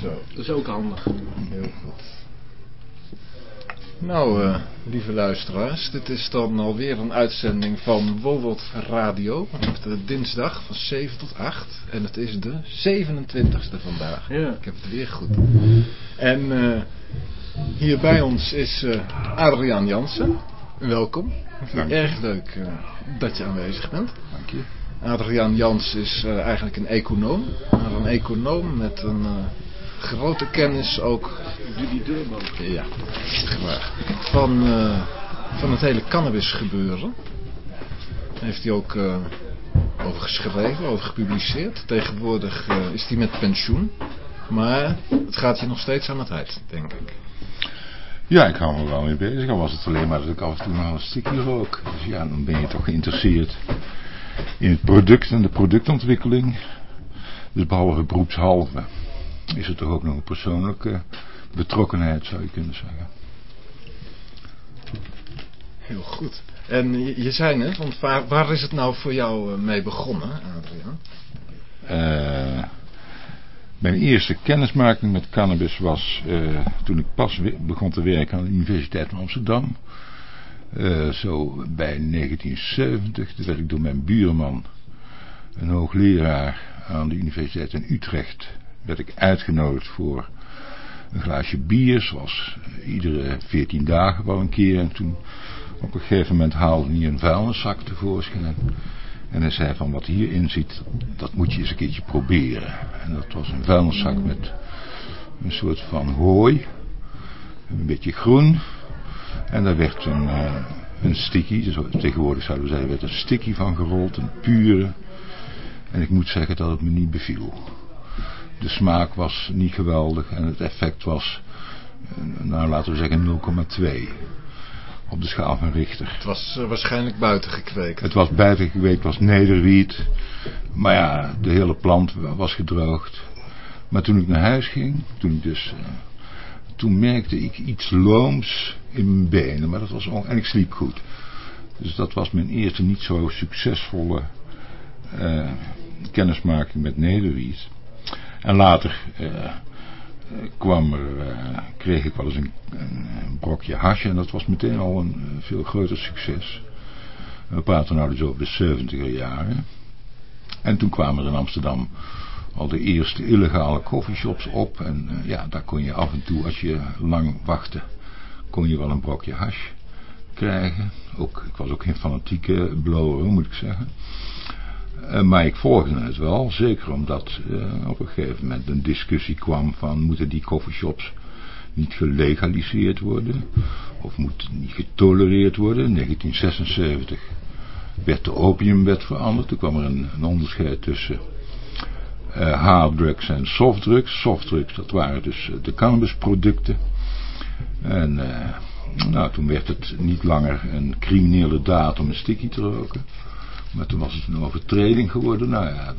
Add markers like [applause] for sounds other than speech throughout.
Zo. Dat is ook handig. Heel goed. Nou, uh, lieve luisteraars, dit is dan alweer een uitzending van Wowot Radio op de dinsdag van 7 tot 8. En het is de 27e vandaag. Ja. Ik heb het weer goed. En uh, hier bij ons is uh, Adriaan Jansen. Welkom. Dank je. Erg leuk dat je aanwezig bent. Dank je. Adriaan Jans is eigenlijk een econoom. Maar een econoom met een grote kennis ook. Judy Durbo. Ja. Van, uh, van het hele cannabis gebeuren. Daar heeft hij ook uh, over geschreven, over gepubliceerd. Tegenwoordig uh, is hij met pensioen. Maar het gaat je nog steeds aan het hart, denk ik. Ja, ik hou me wel mee bezig. Al was het alleen maar dat ik af en toe nog een stukje rook. Dus ja, dan ben je toch geïnteresseerd in het product en de productontwikkeling. Dus behalve beroepshalve is er toch ook nog een persoonlijke betrokkenheid, zou je kunnen zeggen. Heel goed. En je, je zei net, want waar, waar, is het nou voor jou mee begonnen, Adriaan? Uh, mijn eerste kennismaking met cannabis was uh, toen ik pas begon te werken aan de Universiteit van Amsterdam. Uh, zo bij 1970, toen werd ik door mijn buurman, een hoogleraar aan de Universiteit in Utrecht, werd ik uitgenodigd voor een glaasje bier, zoals iedere 14 dagen wel een keer. En toen op een gegeven moment haalde hij een vuilniszak tevoorschijn. En hij zei van wat hierin zit, dat moet je eens een keertje proberen. En dat was een vuilniszak met een soort van hooi, een beetje groen. En daar werd een, uh, een sticky, dus tegenwoordig zouden we zeggen, werd een sticky van gerold, een pure. En ik moet zeggen dat het me niet beviel. De smaak was niet geweldig en het effect was, nou laten we zeggen 0,2 op de schaal van Richter. Het was uh, waarschijnlijk buiten gekweekt. Het was buiten gekweekt, het was nederwiet. Maar ja, de hele plant was gedroogd. Maar toen ik naar huis ging, toen ik dus... Uh, toen merkte ik iets looms in mijn benen, maar dat was on... en ik sliep goed. Dus dat was mijn eerste niet zo succesvolle uh, kennismaking met nederwiet. En later uh, kwam er, uh, kreeg ik wel eens een, een, brokje hasje en dat was meteen al een veel groter succes. We praten nou dus over de 70 jaren. En toen kwamen er in Amsterdam al de eerste illegale coffeeshops op. En uh, ja, daar kon je af en toe, als je lang wachtte, kon je wel een brokje hash krijgen. Ook, ik was ook geen fanatieke blower, moet ik zeggen. Uh, maar ik volgde het wel, zeker omdat uh, op een gegeven moment een discussie kwam van moeten die coffeeshops niet gelegaliseerd worden of moet niet getolereerd worden. In 1976 werd de opiumwet veranderd, toen kwam er een onderscheid tussen uh, harddrugs en softdrugs. Softdrugs, dat waren dus de cannabisproducten. En nou, toen werd het niet langer een criminele daad om een sticky te roken. Maar toen was het een overtreding geworden. Nou ja,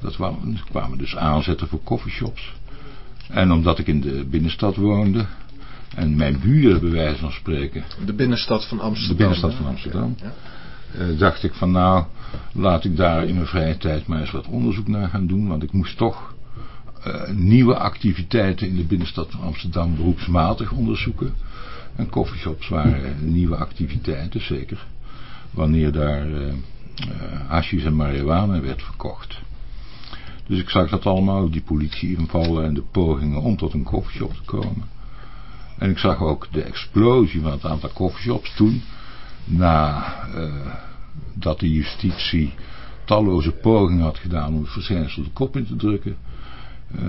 dat kwamen, kwamen dus aanzetten voor coffeeshops. En omdat ik in de binnenstad woonde. En mijn buren bij wijze van spreken. De binnenstad van Amsterdam. De binnenstad van Amsterdam. Ja. Uh, dacht ik van nou, laat ik daar in mijn vrije tijd maar eens wat onderzoek naar gaan doen. Want ik moest toch uh, nieuwe activiteiten in de binnenstad van Amsterdam beroepsmatig onderzoeken. En coffeeshops waren nieuwe activiteiten, zeker. Wanneer daar... Uh, hashish en marihuana werd verkocht. Dus ik zag dat allemaal, die politieinvallen en de pogingen om tot een koffieshop te komen. En ik zag ook de explosie van het aantal koffieshops toen, na dat de justitie talloze pogingen had gedaan om het verschijnsel de kop in te drukken. Uh,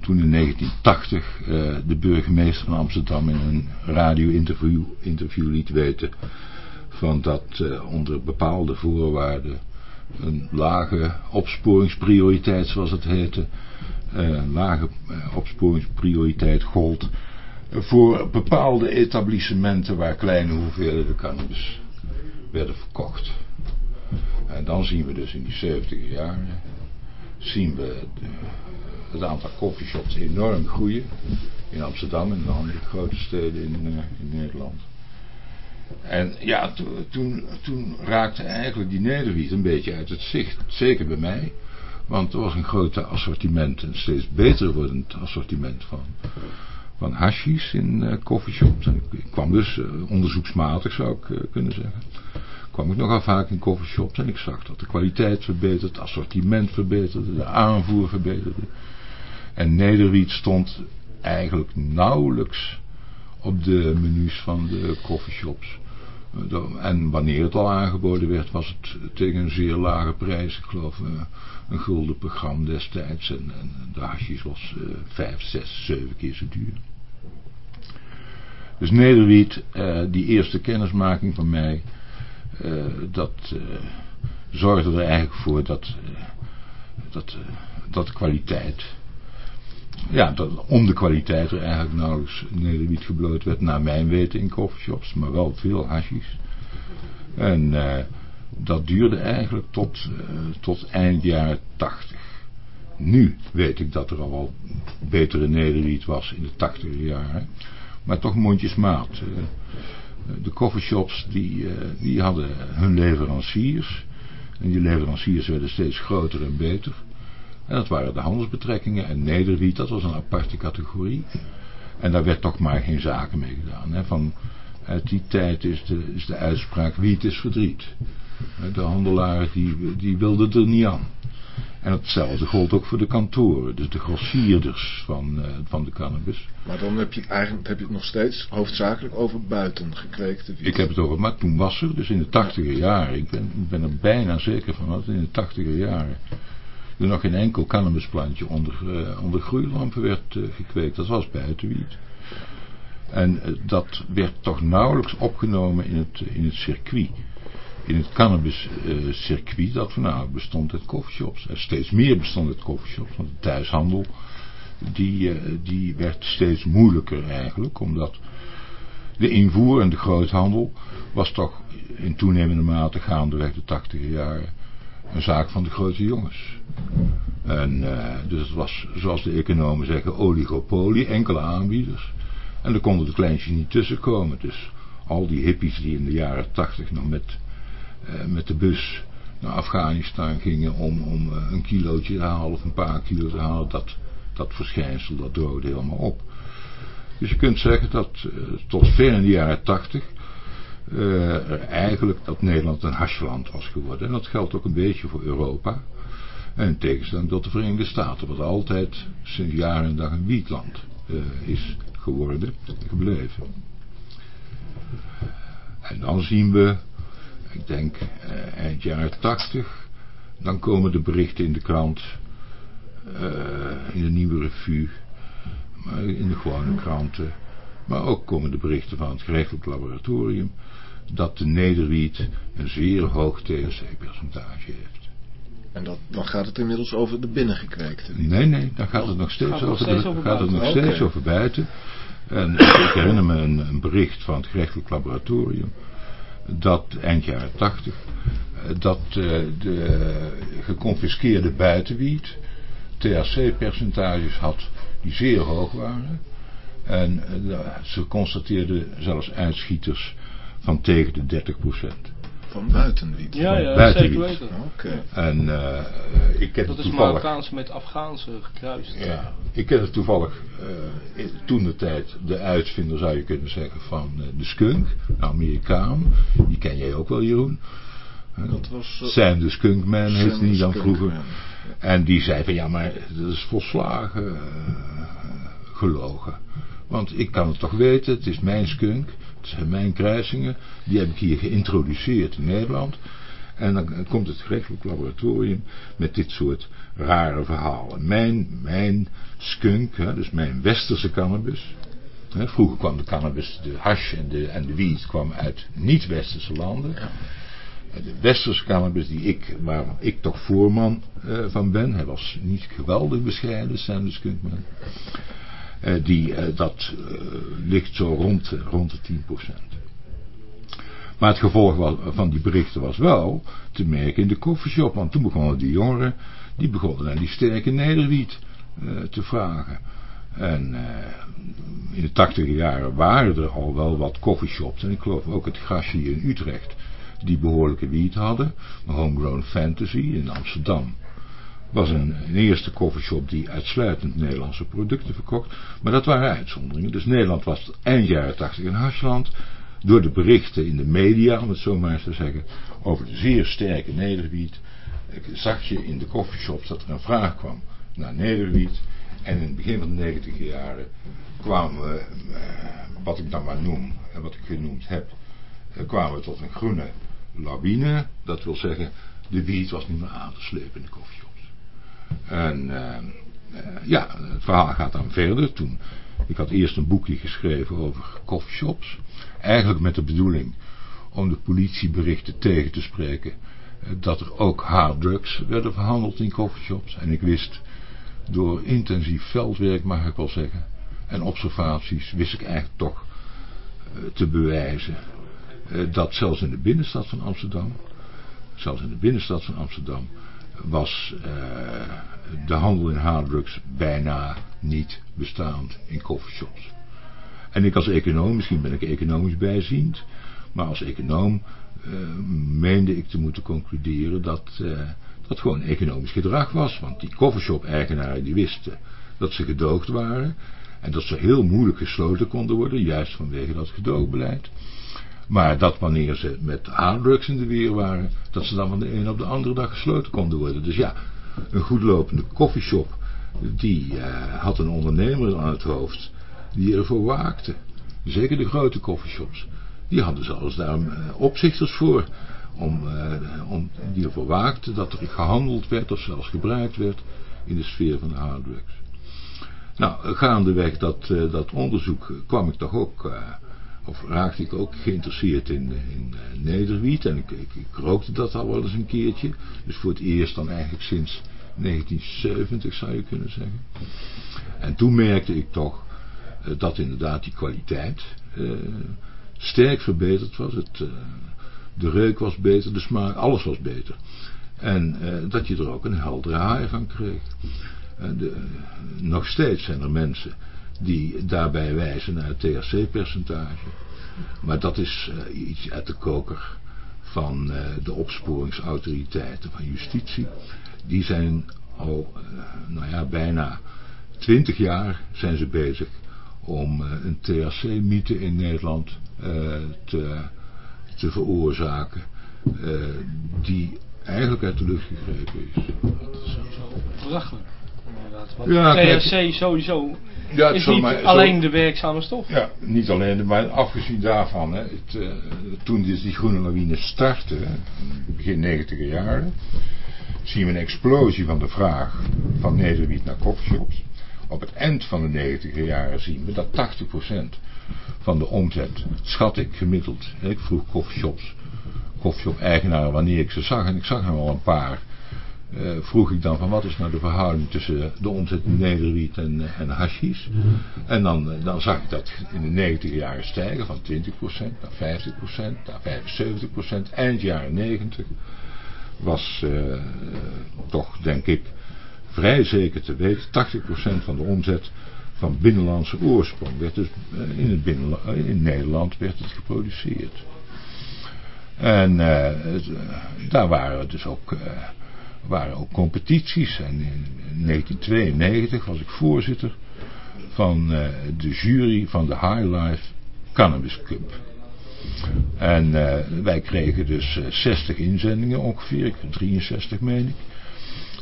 toen in 1980 uh, de burgemeester van Amsterdam in een radio-interview interview liet weten van dat uh, onder bepaalde voorwaarden een lage opsporingsprioriteit, zoals het heette, lage opsporingsprioriteit gold voor bepaalde etablissementen waar kleine hoeveelheden cannabis werden verkocht. En dan zien we dus in die 70 jaren, zien we de, het aantal coffeeshops enorm groeien in Amsterdam en de andere grote steden in, in Nederland. En ja, to, toen, toen raakte eigenlijk die nederwiet een beetje uit het zicht. Zeker bij mij. Want er was een groot assortiment, een steeds beter wordend assortiment van, van hashis in coffeeshops. En ik, kwam dus onderzoeksmatig, zou ik kunnen zeggen. Kwam ik nogal vaak in coffeeshops en ik zag dat de kwaliteit verbeterde, het assortiment verbeterde, de aanvoer verbeterde. En Nederwiet stond eigenlijk nauwelijks op de menus van de coffeeshops. En wanneer het al aangeboden werd, was het tegen een zeer lage prijs. Ik geloof uh, een gulden per gram destijds. En, en de hasjes was uh, vijf, zes, zeven keer zo duur. Dus Nederwiet, die eerste kennismaking van mij, dat zorgde er eigenlijk voor dat, dat, dat kwaliteit ja, dat om de kwaliteit er eigenlijk nauwelijks nederwiet gebloot werd, naar mijn weten in coffeeshops, maar wel veel hashis. En dat duurde eigenlijk tot, tot eind jaren tachtig. Nu weet ik dat er al wel betere nederwiet was in de tachtige jaren, maar toch mondjesmaat. Uh, de coffeeshops die, die hadden hun leveranciers, en die leveranciers werden steeds groter en beter. En dat waren de handelsbetrekkingen. En Nederwiet, dat was een aparte categorie. En daar werd toch maar geen zaken mee gedaan. Hè. Van, uit die tijd is de, is de uitspraak wiet is verdriet. De handelaren die, die wilden er niet aan. En hetzelfde gold ook voor de kantoren. Dus de grossierders van, uh, van de cannabis. Maar dan heb je, het eigenlijk, heb je het nog steeds hoofdzakelijk over buiten gekweekte wiet. Ik heb het over, maar toen was er, dus in de tachtiger jaren. Ik ben, ik ben er bijna zeker van dat in de tachtiger jaren er nog geen enkel cannabisplantje onder, uh, onder groeilampen werd uh, gekweekt. Dat was buitenwiet. En dat werd toch nauwelijks opgenomen in het, in het circuit. In het cannabiscircuit dat voornamelijk bestond uit coffeeshops. Er steeds meer bestond uit coffeeshops. Want de thuishandel die, die werd steeds moeilijker eigenlijk. Omdat de invoer en de groothandel was toch in toenemende mate gaandeweg de tachtige jaren een zaak van de grote jongens. En uh, dus het was, zoals de economen zeggen, oligopolie, enkele aanbieders. En er konden de kleintjes niet tussenkomen. Dus al die hippies die in de jaren tachtig nog met, met de bus naar Afghanistan gingen om, om uh, een kilootje te halen of een paar kilo te halen, dat, dat verschijnsel dat droogde helemaal op. Dus je kunt zeggen dat tot ver in de jaren tachtig uh, eigenlijk dat Nederland een hashland was geworden. En dat geldt ook een beetje voor Europa. En in tegenstelling tot de Verenigde Staten, wat altijd sinds jaren en dag een wietland is geworden, gebleven. En dan zien we, ik denk uh, eind jaren tachtig, dan komen de berichten in de krant, in de Nieuwe Revue, maar in de gewone kranten, maar ook komen de berichten van het gerechtelijk laboratorium dat de nederwiet een zeer hoog THC-percentage heeft. En dat, dan gaat het inmiddels over de binnengekweekte? Nee, nee, dan gaat het nog steeds, gaat over, nog steeds de, over, gaat het nog steeds okay. over buiten. En ik herinner me een, een, bericht van het gerechtelijk laboratorium dat eind jaren 80 dat uh, de geconfiskeerde buitenwiet THC-percentages had die zeer hoog waren. En uh, ze constateerden zelfs uitschieters van tegen de 30 Van buitenwiet? Ja, ja, buitenwiet. zeker weten. Okay. En uh, ik heb dat is toevallig... Marokkaanse met Afghaanse gekruist. Ja, ik ken het toevallig uh, toen de tijd de uitvinder zou je kunnen zeggen van uh, de skunk, een Amerikaan. Die ken jij ook wel Jeroen. Dat was... Sam de Skunkman heette hij dan vroeger. Man. En die zei van ja maar dat is volslagen gelogen. Want ik kan het toch weten, het is mijn skunk, mijn kruisingen, die heb ik hier geïntroduceerd in Nederland. En dan komt het gerechtelijk laboratorium met dit soort rare verhalen. Mijn, mijn skunk, hè, dus mijn westerse cannabis. Hè, vroeger kwam de cannabis, de hash en de, en de wiet kwam uit niet-westerse landen. De westerse cannabis die ik, waar ik toch voorman uh, van ben. Hij was niet geweldig bescheiden, Sam de Skunkman. Uh, die, uh, dat uh, ligt zo rond, rond de 10%. Maar het gevolg van die berichten was wel te merken in de koffieshop. Want toen begonnen die jongeren, die begonnen naar die sterke nederwiet te vragen. En in de tachtige jaren waren er al wel wat koffieshops. En ik geloof ook het grasje in Utrecht. Die behoorlijke wiet hadden. Homegrown Fantasy in Amsterdam was een, eerste coffeeshop die uitsluitend Nederlandse producten verkocht. Maar dat waren uitzonderingen. Dus Nederland was eind jaren 80 een hasland. Door de berichten in de media, om het zo maar eens te zeggen, over de zeer sterke nederwiet, zag je in de coffeeshops dat er een vraag kwam naar nederwiet. En in het begin van de 90 jaren kwamen we, eh, wat ik dan maar noem, en wat ik genoemd heb, eh, kwamen we tot een groene lawine. Dat wil zeggen, de wiet was niet meer aan te slepen in de coffeeshops. En uh, ja, het verhaal gaat dan verder. Toen, ik had eerst een boekje geschreven over coffeeshops. Eigenlijk met de bedoeling om de politieberichten tegen te spreken dat er ook harddrugs werden verhandeld in coffeeshops. En ik wist door intensief veldwerk, mag ik wel zeggen, en observaties, wist ik eigenlijk toch te bewijzen dat zelfs in de binnenstad van Amsterdam, zelfs in de binnenstad van Amsterdam, was uh, de handel in harddrugs bijna niet bestaand in coffeeshops. En ik als econoom, misschien ben ik economisch bijziend, maar als econoom uh, meende ik te moeten concluderen dat uh, dat gewoon economisch gedrag was. Want die coffeeshop-eigenaren die wisten dat ze gedoogd waren en dat ze heel moeilijk gesloten konden worden, juist vanwege dat gedoogbeleid. Maar dat wanneer ze met harddrugs in de weer waren, dat ze dan van de ene op de andere dag gesloten konden worden. Dus ja, een goedlopende koffieshop, die uh, had een ondernemer aan het hoofd die ervoor waakte. Zeker de grote koffieshops. Die hadden zelfs daar uh, opzichters voor. Om, uh, om, die ervoor waakten dat er gehandeld werd of zelfs gebruikt werd in de sfeer van de harddrugs. Nou, gaandeweg dat, dat onderzoek kwam ik toch ook of raakte ik ook geïnteresseerd in, in uh, nederwiet. En ik, rookte dat al wel eens een keertje. Dus voor het eerst dan eigenlijk sinds 1970 zou je kunnen zeggen. En toen merkte ik toch uh, dat inderdaad die kwaliteit uh, sterk verbeterd was. Het, de reuk was beter, de smaak, alles was beter. En dat je er ook een heldere haai van kreeg. De, nog steeds zijn er mensen die daarbij wijzen naar het THC-percentage. Maar dat is uh, iets uit de koker van uh, de opsporingsautoriteiten van justitie. Die zijn al, uh, nou ja, bijna twintig jaar zijn ze bezig om een THC-mythe in Nederland te, te veroorzaken. die eigenlijk uit de lucht gegrepen is. Dat is zo belachelijk. Want ja, THC kijk, sowieso ja, is niet maar, alleen zo, de werkzame stof. Ja, niet alleen, maar afgezien daarvan, hè, het, uh, toen dus die groene lawine startte, begin 90 jaren, zien we een explosie van de vraag van nederwiet naar coffeeshops. Op het eind van de 90 jaren zien we dat 80% van de omzet, schat ik gemiddeld, hè, ik vroeg coffeeshops, coffeeshop eigenaren wanneer ik ze zag, en ik zag er al een paar, uh, vroeg ik dan van wat is nou de verhouding tussen de omzet nederwiet en, en hashish. Mm -hmm. En dan, dan zag ik dat in de 90 jaren stijgen van 20% naar 50%, naar 75%. Eind jaren 90 was toch denk ik vrij zeker te weten 80% van de omzet van binnenlandse oorsprong werd dus in, het binnenland, in Nederland werd het geproduceerd. En het, daar waren dus ook waren ook competities. En in 1992 was ik voorzitter van uh, de jury van de High Life Cannabis Cup. En uh, wij kregen dus uh, 60 inzendingen ongeveer, 63 meen ik.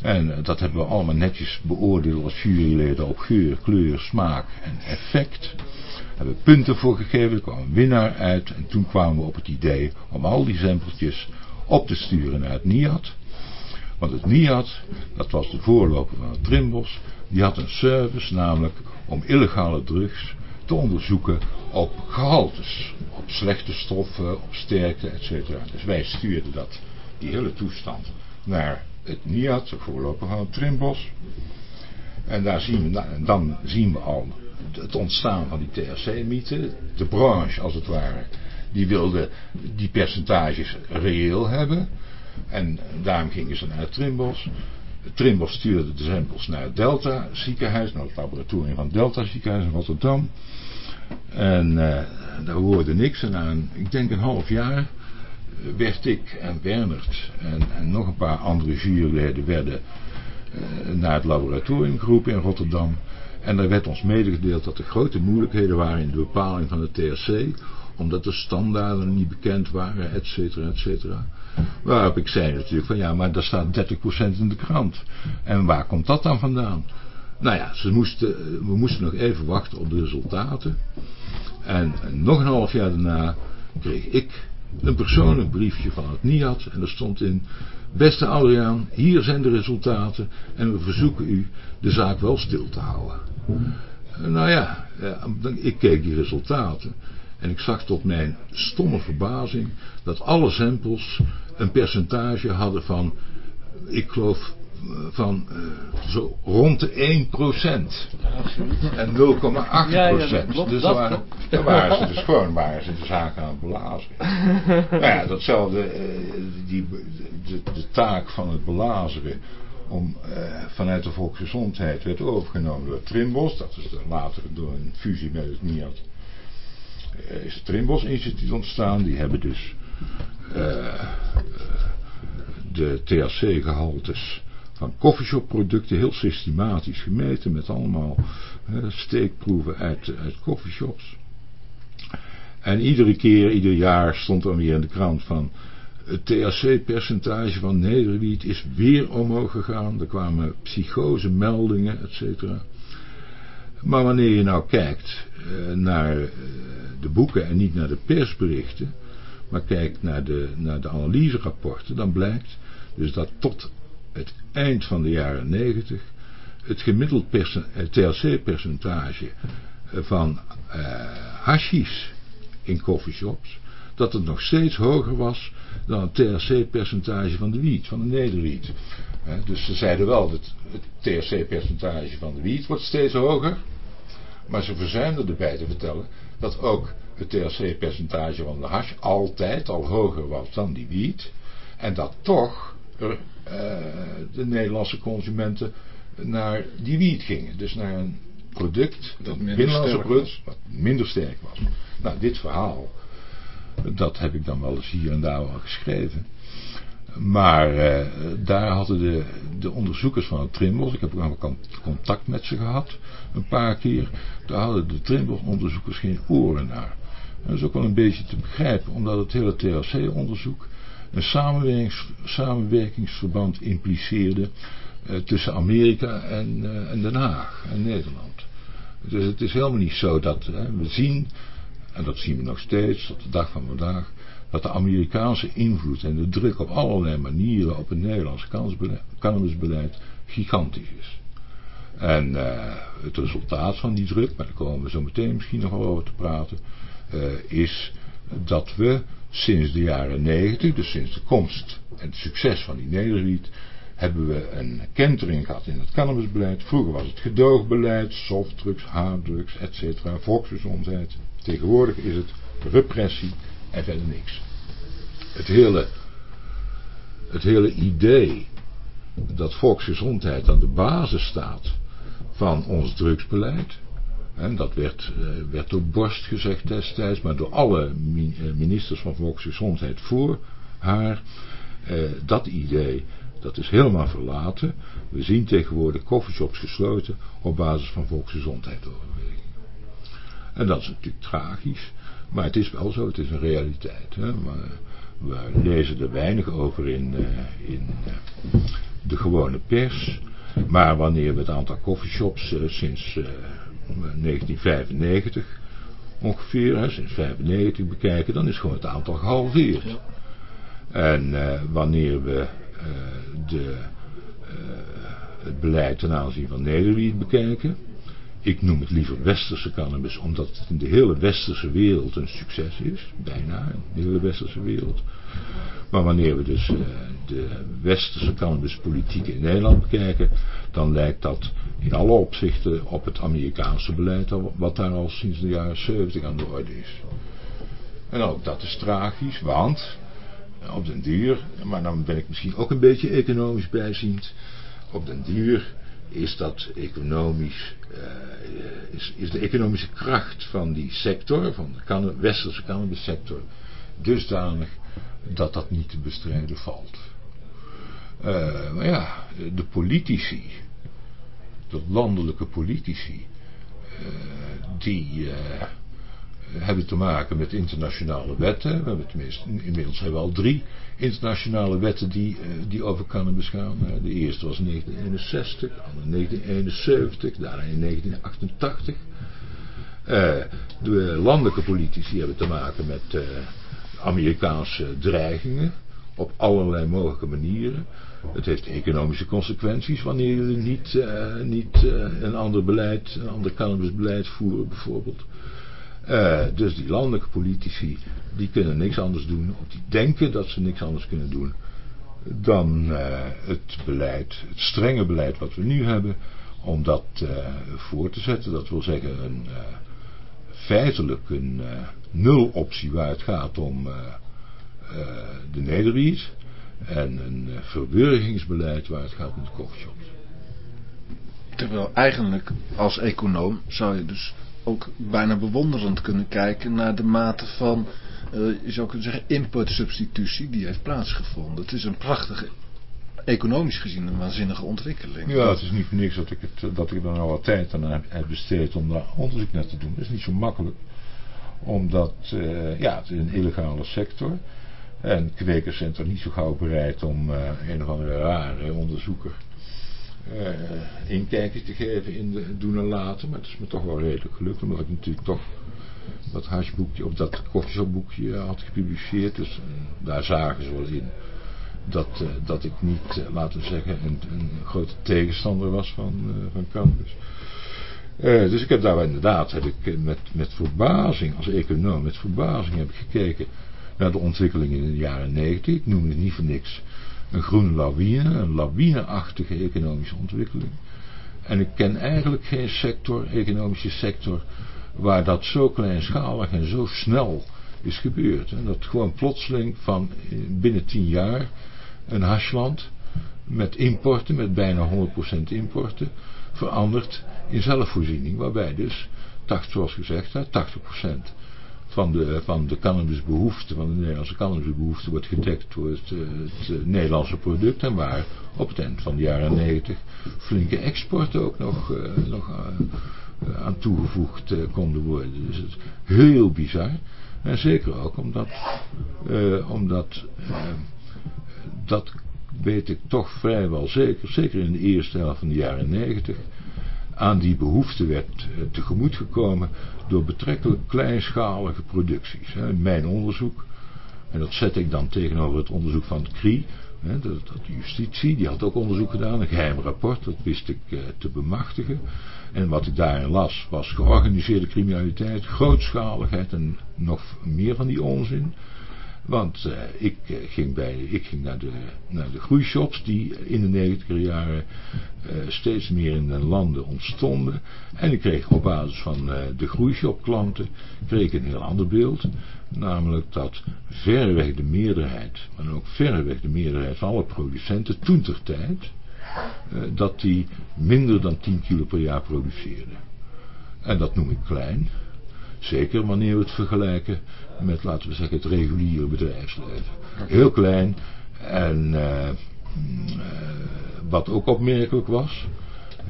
En dat hebben we allemaal netjes beoordeeld als juryleden op geur, kleur, smaak en effect. Hebben we punten voor gegeven, er kwam een winnaar uit. En toen kwamen we op het idee om al die sampletjes op te sturen naar het NIAD. Want het NIAD, dat was de voorloper van het Trimbos, die had een service namelijk om illegale drugs te onderzoeken op gehaltes. Op slechte stoffen, op sterkte, etc. Dus wij stuurden dat, die hele toestand, naar het NIAD, de voorloper van het Trimbos. En daar zien we, en dan zien we al het ontstaan van die THC-mythe. De branche, als het ware, die wilde die percentages reëel hebben. En daarom gingen ze naar Trimbos. Trimbos stuurde de samples naar het Delta ziekenhuis, naar het laboratorium van het Delta ziekenhuis in Rotterdam. En uh, daar hoorde niks. En na een, ik denk een half jaar werd ik en Wernert en, en nog een paar andere juryleden werden naar het laboratorium geroepen in Rotterdam. En er werd ons medegedeeld dat er grote moeilijkheden waren in de bepaling van het THC. Omdat de standaarden niet bekend waren, et cetera, et cetera. Waarop ik zei natuurlijk van ja, maar daar staat 30% in de krant. En waar komt dat dan vandaan? Nou ja, ze moesten, we moesten nog even wachten op de resultaten. En nog een half jaar daarna kreeg ik een persoonlijk briefje van het NIAD. En er stond in, beste Adriaan, hier zijn de resultaten. En we verzoeken u de zaak wel stil te houden. Nou ja, ik keek die resultaten. En ik zag tot mijn stomme verbazing dat alle samples een percentage hadden van, ik geloof, van uh, zo rond de 1% en 0,8 ja, ja, dus daar waren, waren ze dus gewoon waren ze de zaken aan het blazen. [laughs] nou ja, datzelfde, uh, die, de, de, taak van het belazeren om, uh, vanuit de volksgezondheid werd overgenomen door Trimbos. Dat is later door een fusie met het NIAD. Is het Trimbos Instituut ontstaan. Die hebben dus de THC-gehaltes van coffeeshop-producten heel systematisch gemeten met allemaal steekproeven uit, uit coffeeshops. En iedere keer, ieder jaar stond er weer in de krant van het THC-percentage van nederwiet is weer omhoog gegaan. Er kwamen psychose meldingen, et. Maar wanneer je nou kijkt uh, naar uh, de boeken en niet naar de persberichten, maar kijkt naar de, naar de analyserapporten, dan blijkt dus dat tot het eind van de jaren 90 het gemiddeld THC-percentage eh, van uh, hashish in coffeeshops, dat het nog steeds hoger was dan het THC-percentage van de wiet, van de nederwiet. dus ze zeiden wel dat het THC-percentage van de wiet wordt steeds hoger, maar ze verzuimden erbij te vertellen dat ook het THC-percentage van de hash altijd al hoger was dan die wiet, en dat toch er eh, de Nederlandse consumenten naar die wiet gingen. Dus naar een product, dat binnenlandse product, wat minder sterk was. Nou, dit verhaal, dat heb ik dan wel eens hier en daar wel geschreven. Maar uh, daar hadden de, de onderzoekers van het Trimbos, ik heb ook contact met ze gehad, een paar keer, daar hadden de Trimbos onderzoekers geen oren naar. dat is ook wel een beetje te begrijpen, omdat het hele THC-onderzoek een samenwerkings, samenwerkingsverband impliceerde uh, tussen Amerika en, uh, en Den Haag en Nederland. Dus het is helemaal niet zo dat we zien, en dat zien we nog steeds tot de dag van vandaag, dat de Amerikaanse invloed en de druk op allerlei manieren op het Nederlandse cannabisbeleid gigantisch is. En uh, het resultaat van die druk, maar daar komen we zo meteen misschien nog wel over te praten, is dat we sinds de jaren 90, dus sinds de komst en het succes van die nederwiet, hebben we een kentering gehad in het cannabisbeleid. Vroeger was het gedoogbeleid, softdrugs, harddrugs, etc., volksgezondheid. Tegenwoordig is het repressie en verder niks. Het hele, het hele idee dat volksgezondheid aan de basis staat van ons drugsbeleid, en dat werd, uh, werd door Borst gezegd destijds, maar door alle eh, ministers van Volksgezondheid voor haar. Uh, dat idee, dat is helemaal verlaten. We zien tegenwoordig coffeeshops gesloten op basis van volksgezondheidsoverwegingen. En dat is natuurlijk tragisch, maar het is wel zo, het is een realiteit. Hè? Maar we lezen er weinig over in, uh, in de gewone pers. Maar wanneer we het aantal coffeeshops sinds 1995 ongeveer, hè, sinds 95 bekijken, dan is gewoon het aantal gehalveerd. Ja. En uh, wanneer we uh, de, uh, het beleid ten aanzien van Nederland bekijken, ik noem het liever westerse cannabis, omdat het in de hele westerse wereld een succes is. Bijna in de hele westerse wereld. Maar wanneer we dus uh, de westerse cannabispolitiek in Nederland bekijken, dan lijkt dat in alle opzichten op het Amerikaanse beleid, wat daar al sinds de jaren 70 aan de orde is. En ook dat is tragisch, want op den duur, maar dan ben ik misschien ook een beetje economisch bijziend, op den duur is dat economisch, uh, is, is de economische kracht van die sector, van de westerse cannabissector, dusdanig dat dat niet te bestrijden valt. maar ja, de politici, de landelijke politici, die hebben te maken met internationale wetten. We hebben tenminste, inmiddels hebben we al drie internationale wetten die, die over cannabis gaan. De eerste was in 1961, de andere in 1971, daarna in 1988. de landelijke politici hebben te maken met Amerikaanse dreigingen op allerlei mogelijke manieren. Het heeft economische consequenties wanneer jullie niet, niet een ander beleid, een ander cannabisbeleid voeren bijvoorbeeld. Uh, dus die landelijke politici, die kunnen niks anders doen, of die denken dat ze niks anders kunnen doen dan het beleid, het strenge beleid wat we nu hebben, om dat voor te zetten. Dat wil zeggen een, feitelijk een nul optie waar het gaat om de nederwiet en een verburgingsbeleid waar het gaat om de coffeeshops. Terwijl eigenlijk als econoom zou je dus ook bijna bewonderend kunnen kijken naar de mate van, uh, je zou kunnen zeggen, importsubstitutie die heeft plaatsgevonden. Het is een prachtige, economisch gezien een waanzinnige ontwikkeling. Ja, het is niet voor niks dat ik, het, dat ik er nou wat tijd aan heb besteed om daar onderzoek naar te doen. Dat is niet zo makkelijk. Omdat, uh, ja, het is een illegale sector. En kwekers zijn toch niet zo gauw bereid om uh, een of andere rare onderzoeker uh, inkijkjes te geven in de doen en laten. Maar het is me toch wel redelijk gelukt, omdat ik natuurlijk toch dat hashboekje, of dat koffieshopboekje had gepubliceerd. Dus uh, daar zagen ze wel in dat, dat ik niet, laten we zeggen, een, een, grote tegenstander was van, van cannabis. dus ik heb daar inderdaad, heb ik met, met verbazing, als econoom, met verbazing heb ik gekeken naar de ontwikkelingen in de jaren 90. Ik noem het niet voor niks een groene lawine, een lawineachtige economische ontwikkeling. En ik ken eigenlijk geen sector, economische sector, waar dat zo kleinschalig en zo snel is gebeurd. En dat gewoon plotseling van eh, binnen tien jaar een hashland met importen, met bijna 100% importen, verandert in zelfvoorziening. Waarbij dus, zoals gezegd, 80% van de, van de cannabisbehoefte, van de Nederlandse cannabisbehoefte wordt gedekt door het, eh, eh, Nederlandse product en waar op het eind van de jaren 90 flinke exporten ook nog, uh, nog aan toegevoegd konden worden. Dus het is heel bizar. En zeker ook omdat, omdat dat weet ik toch vrijwel zeker, zeker in de eerste helft van de jaren 90 aan die behoefte werd uh, tegemoet gekomen door betrekkelijk kleinschalige producties. Mijn onderzoek, en dat zet ik dan tegenover het onderzoek van het CRI, hè, de, justitie, die had ook onderzoek gedaan, een geheim rapport, dat wist ik uh, te bemachtigen. En wat ik daarin las was georganiseerde criminaliteit, grootschaligheid en nog meer van die onzin. Want uh, ik, uh, ging bij, ik ging naar de, naar de groeishops die in de negentiger jaren uh, steeds meer in de landen ontstonden. En ik kreeg op basis van de groeishopklanten kreeg een heel ander beeld. Namelijk dat verreweg de meerderheid, maar ook verreweg de meerderheid van alle producenten toen ter tijd, dat die minder dan 10 kilo per jaar produceerden. En dat noem ik klein. Zeker wanneer we het vergelijken met, laten we zeggen, het reguliere bedrijfsleven. Heel klein. En uh, uh, wat ook opmerkelijk was,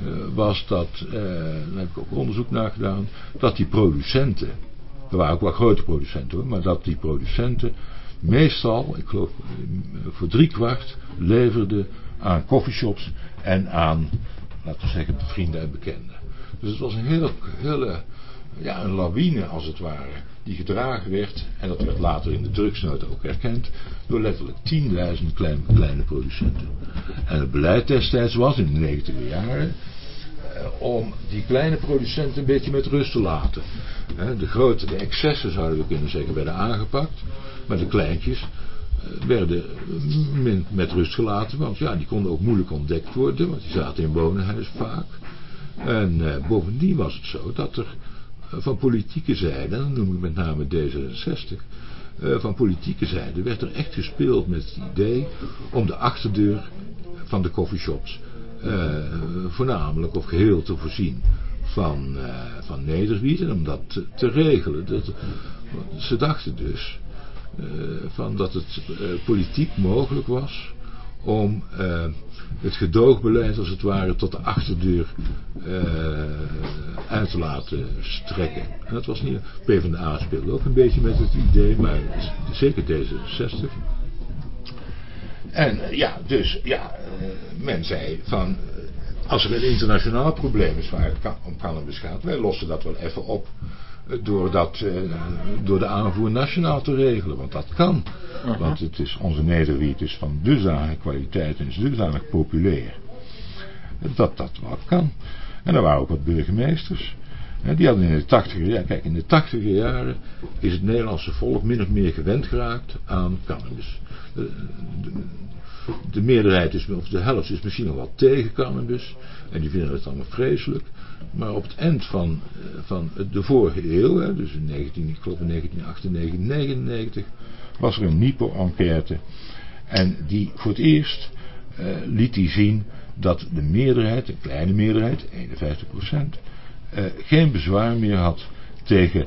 uh, was dat, daar heb ik ook onderzoek naar gedaan, dat die producenten, er waren ook wel grote producenten hoor, maar dat die producenten meestal, ik geloof voor drie kwart, leverden aan coffeeshops en aan, laten we zeggen, vrienden en bekenden. Dus het was een hele, hele ja, een lawine als het ware, die gedragen werd, en dat werd later in de drugsnoten ook erkend, door letterlijk 10.000 kleine, kleine producenten. En het beleid destijds was in de 90 jaren eh, om die kleine producenten een beetje met rust te laten. de grote, de excessen zouden we kunnen zeggen, werden aangepakt, maar de kleintjes eh, werden met rust gelaten, want ja, die konden ook moeilijk ontdekt worden, want die zaten in wonenhuis vaak. En eh, bovendien was het zo dat er van politieke zijde, dan noem ik met name D66, uh, van politieke zijde werd er echt gespeeld met het idee om de achterdeur van de coffeeshops uh, voornamelijk of geheel te voorzien van, uh, van nederwiet en om dat te, te regelen. Dat, ze dachten dus van dat het politiek mogelijk was om uh, het gedoogbeleid als het ware tot de achterdeur uh, uit te laten strekken. En dat was niet, PvdA speelde ook een beetje met het idee, maar zeker D66. En ja, dus ja, men zei van, als er een internationaal probleem is waar het om cannabis gaat, wij lossen dat wel even op door, dat, uh, door de aanvoer nationaal te regelen. Want dat kan. Uh -huh. Want het is, onze nederwiet is van dusdanige kwaliteit en is dusdanig populair. Dat dat wel kan. En er waren ook wat burgemeesters. Die hadden in de tachtiger jaren, kijk in de tachtiger jaren is het Nederlandse volk min of meer gewend geraakt aan cannabis. De, de, de meerderheid is, of de helft is misschien nog wel tegen cannabis. En die vinden het allemaal vreselijk. Maar op het eind van, eh, van de vorige eeuw, hè, dus in 19, ik geloof in 1998, 1999, was er een NIPO-enquête. En die voor het eerst uh, liet die zien dat de meerderheid, een kleine meerderheid, 51%, uh, geen bezwaar meer had tegen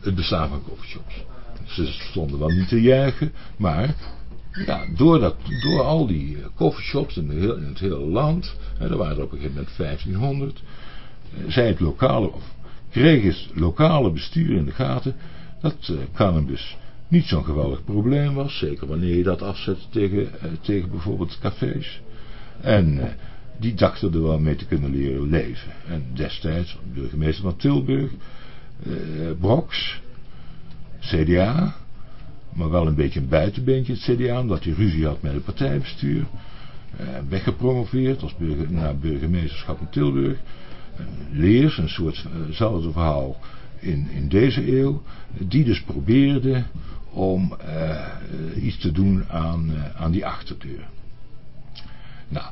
het bestaan van coffeeshops. Ze stonden wel niet te juichen, maar ja, door, dat, door al die coffeeshops in, in het hele land, hè, er waren er op een gegeven moment 1500, zei het lokale, of kreeg het lokale bestuur in de gaten dat cannabis niet zo'n geweldig probleem was. Zeker wanneer je dat afzet tegen, uh, tegen bijvoorbeeld cafés. En uh, die dachten er wel mee te kunnen leren leven. En destijds, burgemeester van Tilburg, Broks, CDA, maar wel een beetje een buitenbeentje het CDA, omdat hij ruzie had met het partijbestuur. weggepromoveerd als naar burgemeesterschap in Tilburg. Leers, een soortzelfde verhaal in, in deze eeuw, die dus probeerde om uh, iets te doen aan, uh, aan die achterdeur. Nou,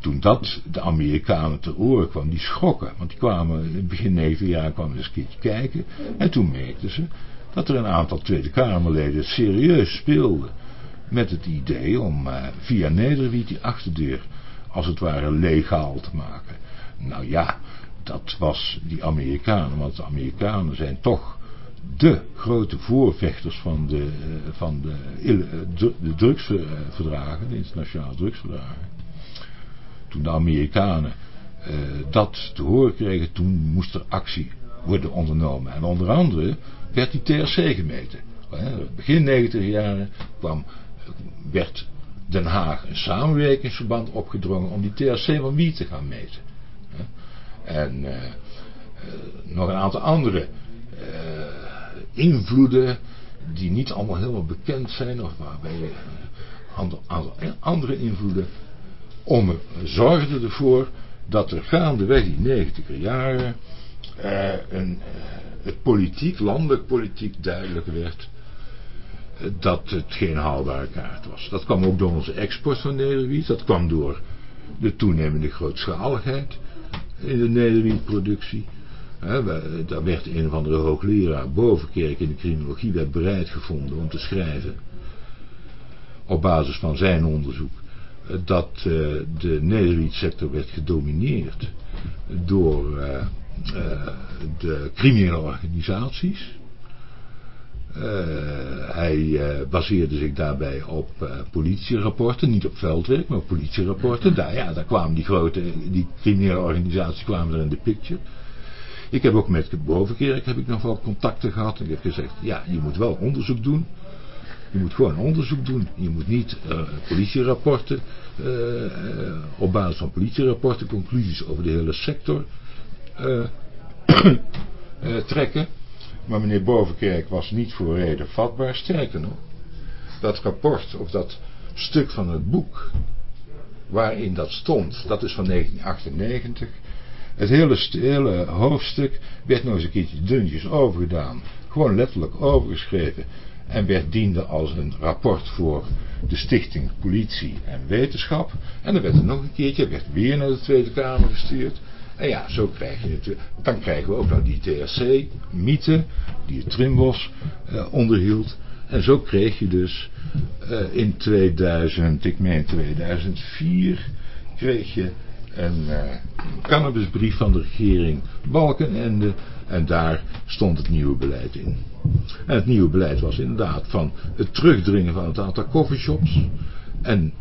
toen dat de Amerikanen te oren kwam, die schrokken, want die kwamen in het begin 9 jaar kwamen eens een keertje kijken en toen merkten ze dat er een aantal Tweede Kamerleden serieus speelden met het idee om via Nederwiet die achterdeur als het ware legaal te maken. Nou ja, dat was die Amerikanen, want de Amerikanen zijn toch de grote voorvechters van de, eh, van de, de drugsverdragen, de internationale drugsverdragen. Toen de Amerikanen uh, dat te horen kregen, toen moest er actie worden ondernomen. En onder andere werd die TRC gemeten. Begin 90 jaren kwam, werd Den Haag een samenwerkingsverband opgedrongen om die TRC van wie te gaan meten. En uh, uh, nog een aantal andere uh, invloeden die niet allemaal helemaal bekend zijn. Of waarbij je aantal, andere invloeden om, zorgde ervoor dat er gaandeweg die negentiger jaren een, het politiek, landelijk politiek duidelijk werd dat het geen haalbare kaart was. Dat kwam ook door onze export van Nederwiet. Dat kwam door de toenemende grootschaligheid in de nederwietproductie. daar werd een of andere hoogleraar Bovenkerk in de criminologie werd bereid gevonden om te schrijven op basis van zijn onderzoek eh, dat uh, de nederwietsector werd gedomineerd door de criminele organisaties hij uh, baseerde zich daarbij op uh, politierapporten, niet op veldwerk, maar op politierapporten. Daar, ja, daar kwamen die grote, die criminele organisaties kwamen er in de picture. Ik heb ook met Bovenkerk heb ik nog wel contacten gehad. En ik heb gezegd, ja, je moet wel onderzoek doen. Je moet gewoon onderzoek doen. Je moet niet politierapporten, op basis van politierapporten, conclusies over de hele sector [coughs] trekken. Maar meneer Bovenkerk was niet voor reden vatbaar. Sterker nog, dat rapport of dat stuk van het boek waarin dat stond, dat is van 1998. Het hele, hele hoofdstuk werd nog eens een keertje dunnetjes overgedaan. Gewoon letterlijk overgeschreven. En werd diende als een rapport voor de stichting Politie en Wetenschap. En dan werd er nog een keertje, werd weer naar de Tweede Kamer gestuurd. En ja, zo krijg je. Dan krijgen we ook nog die TRC-mythe, die het Trimbos uh, onderhield. En zo kreeg je dus uh, in 2000, ik meen 2004, kreeg je een uh, cannabisbrief van de regering Balkenende. En daar stond het nieuwe beleid in. En het nieuwe beleid was inderdaad van het terugdringen van het aantal coffeeshops. En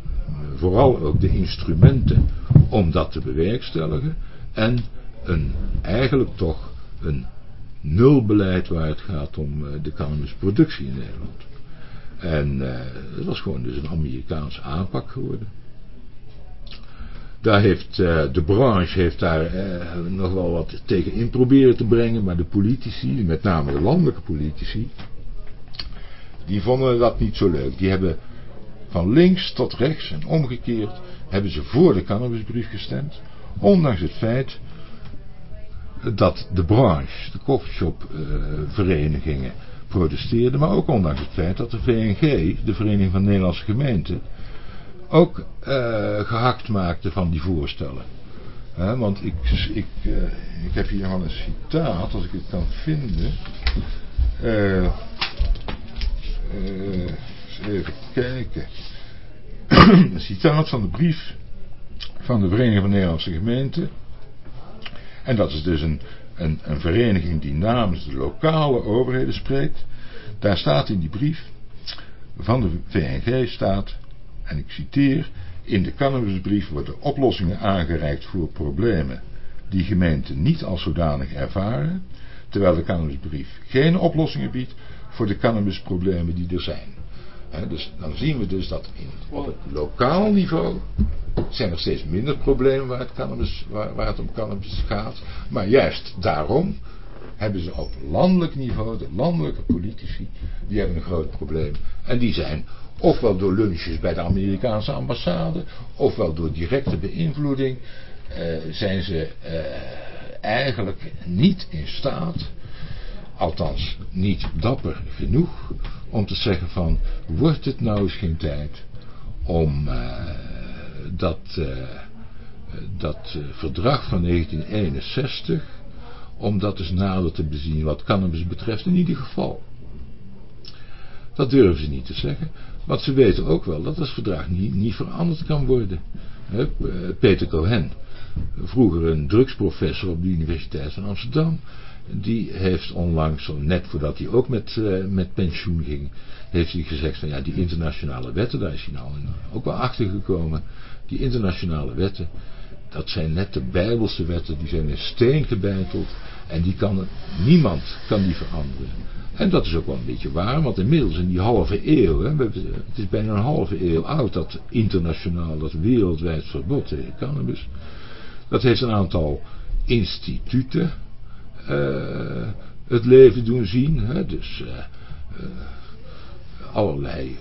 vooral ook de instrumenten om dat te bewerkstelligen en een, eigenlijk toch een nulbeleid waar het gaat om uh, de cannabisproductie in Nederland. En uh, het was gewoon dus een Amerikaanse aanpak geworden. Daar heeft uh, de branche heeft daar nog wel wat tegen in proberen te brengen, maar de politici, met name de landelijke politici, die vonden dat niet zo leuk. Die hebben van links tot rechts en omgekeerd hebben ze voor de cannabisbrief gestemd. Ondanks het feit dat de branche, de coffeeshop-verenigingen, protesteerden. Maar ook ondanks het feit dat de VNG, de Vereniging van Nederlandse Gemeenten, ook uh, gehakt maakte van die voorstellen. want ik, ik, uh, ik heb hier al een citaat, als ik het kan vinden. Uh, even kijken. [clears throat] een citaat van de brief van de Vereniging van Nederlandse Gemeenten. En dat is dus een, een, een vereniging die namens de lokale overheden spreekt. Daar staat in die brief van de VNG staat, en ik citeer, in de cannabisbrief worden oplossingen aangereikt voor problemen die gemeenten niet als zodanig ervaren, terwijl de cannabisbrief geen oplossingen biedt voor de cannabisproblemen die er zijn dus dan zien we dus dat in, op het lokaal niveau zijn er steeds minder problemen waar het, cannabis, waar, waar het om cannabis gaat. Maar juist daarom hebben ze op landelijk niveau, de landelijke politici, die hebben een groot probleem. En die zijn ofwel door lunches bij de Amerikaanse ambassade, ofwel door directe beïnvloeding, eh, zijn ze eh, eigenlijk niet in staat, althans niet dapper genoeg, om te zeggen van, wordt het nou eens geen tijd om uh, dat, uh, dat uh, verdrag van 1961, om dat eens nader te bezien wat cannabis betreft in ieder geval. Dat durven ze niet te zeggen, want ze weten ook wel dat dat verdrag niet, niet veranderd kan worden. Peter Cohen, vroeger een drugsprofessor op de Universiteit van Amsterdam, die heeft onlangs, net voordat hij ook met, uh, met pensioen ging, heeft hij gezegd van ja, die internationale wetten, daar is hij nou ook wel achter gekomen. Die internationale wetten, dat zijn net de bijbelse wetten, die zijn in steen gebeiteld en die kan, niemand kan die veranderen. En dat is ook wel een beetje waar, want inmiddels in die halve eeuw, hè, het is bijna een halve eeuw oud, dat internationaal, dat wereldwijd verbod tegen cannabis. Dat heeft een aantal instituten, het leven doen zien. Hè? Dus uh, allerlei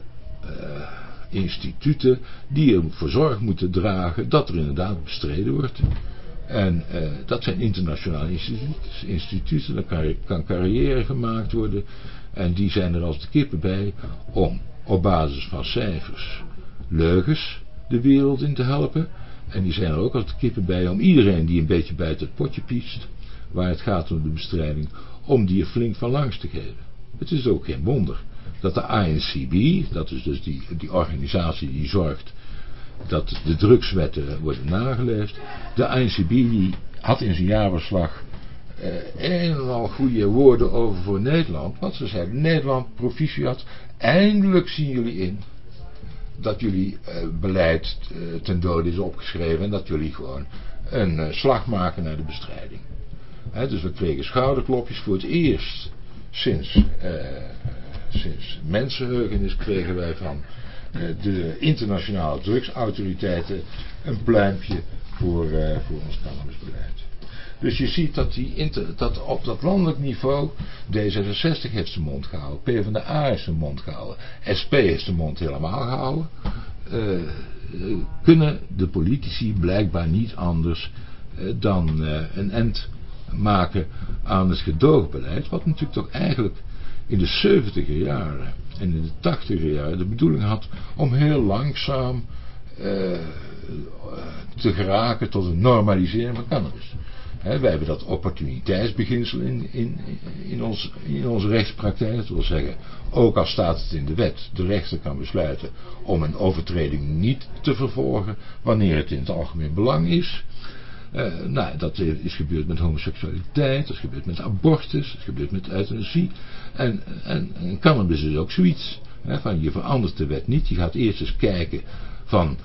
instituten die ervoor zorg moeten dragen dat er inderdaad bestreden wordt. En dat zijn internationale instituten, instituten, daar kan, kan carrière gemaakt worden. En die zijn er als de kippen bij om op basis van cijfers leugens de wereld in te helpen. En die zijn er ook als de kippen bij om iedereen die een beetje buiten het potje piest waar het gaat om de bestrijding, om die er flink van langs te geven. Het is ook geen wonder dat de ANCB, dat is dus die, die organisatie die zorgt dat de drugswetten worden nageleefd, de ANCB die had in zijn jaarverslag eh, een en al goede woorden over voor Nederland, want ze zeiden, Nederland, proficiat, eindelijk zien jullie in dat jullie uh, beleid uh, ten dode is opgeschreven en dat jullie gewoon een uh, slag maken naar de bestrijding dus we kregen schouderklopjes voor het eerst sinds, uh, sinds mensenheugenis kregen wij van uh, de internationale drugsautoriteiten een pluimpje voor, uh, voor ons cannabisbeleid. Dus je ziet dat, die inter, dat op dat landelijk niveau D66 heeft zijn mond gehouden, PvdA heeft zijn mond gehouden, SP heeft zijn mond helemaal gehouden. kunnen de politici blijkbaar niet anders dan een end maken aan het gedoogbeleid, wat natuurlijk toch eigenlijk in de 70er jaren en in de 80er jaren de bedoeling had om heel langzaam uh, te geraken tot een normalisering van cannabis. He, wij hebben dat opportuniteitsbeginsel in, in, in, ons, in onze rechtspraktijk. Dat wil zeggen, ook al staat het in de wet, de rechter kan besluiten om een overtreding niet te vervolgen wanneer het in het algemeen belang is. Uh, nou, dat is gebeurd met homoseksualiteit, dat is gebeurd met abortus, dat is gebeurd met euthanasie. En, en, en cannabis is ook zoiets. Hè, van je verandert de wet niet, je gaat eerst eens kijken van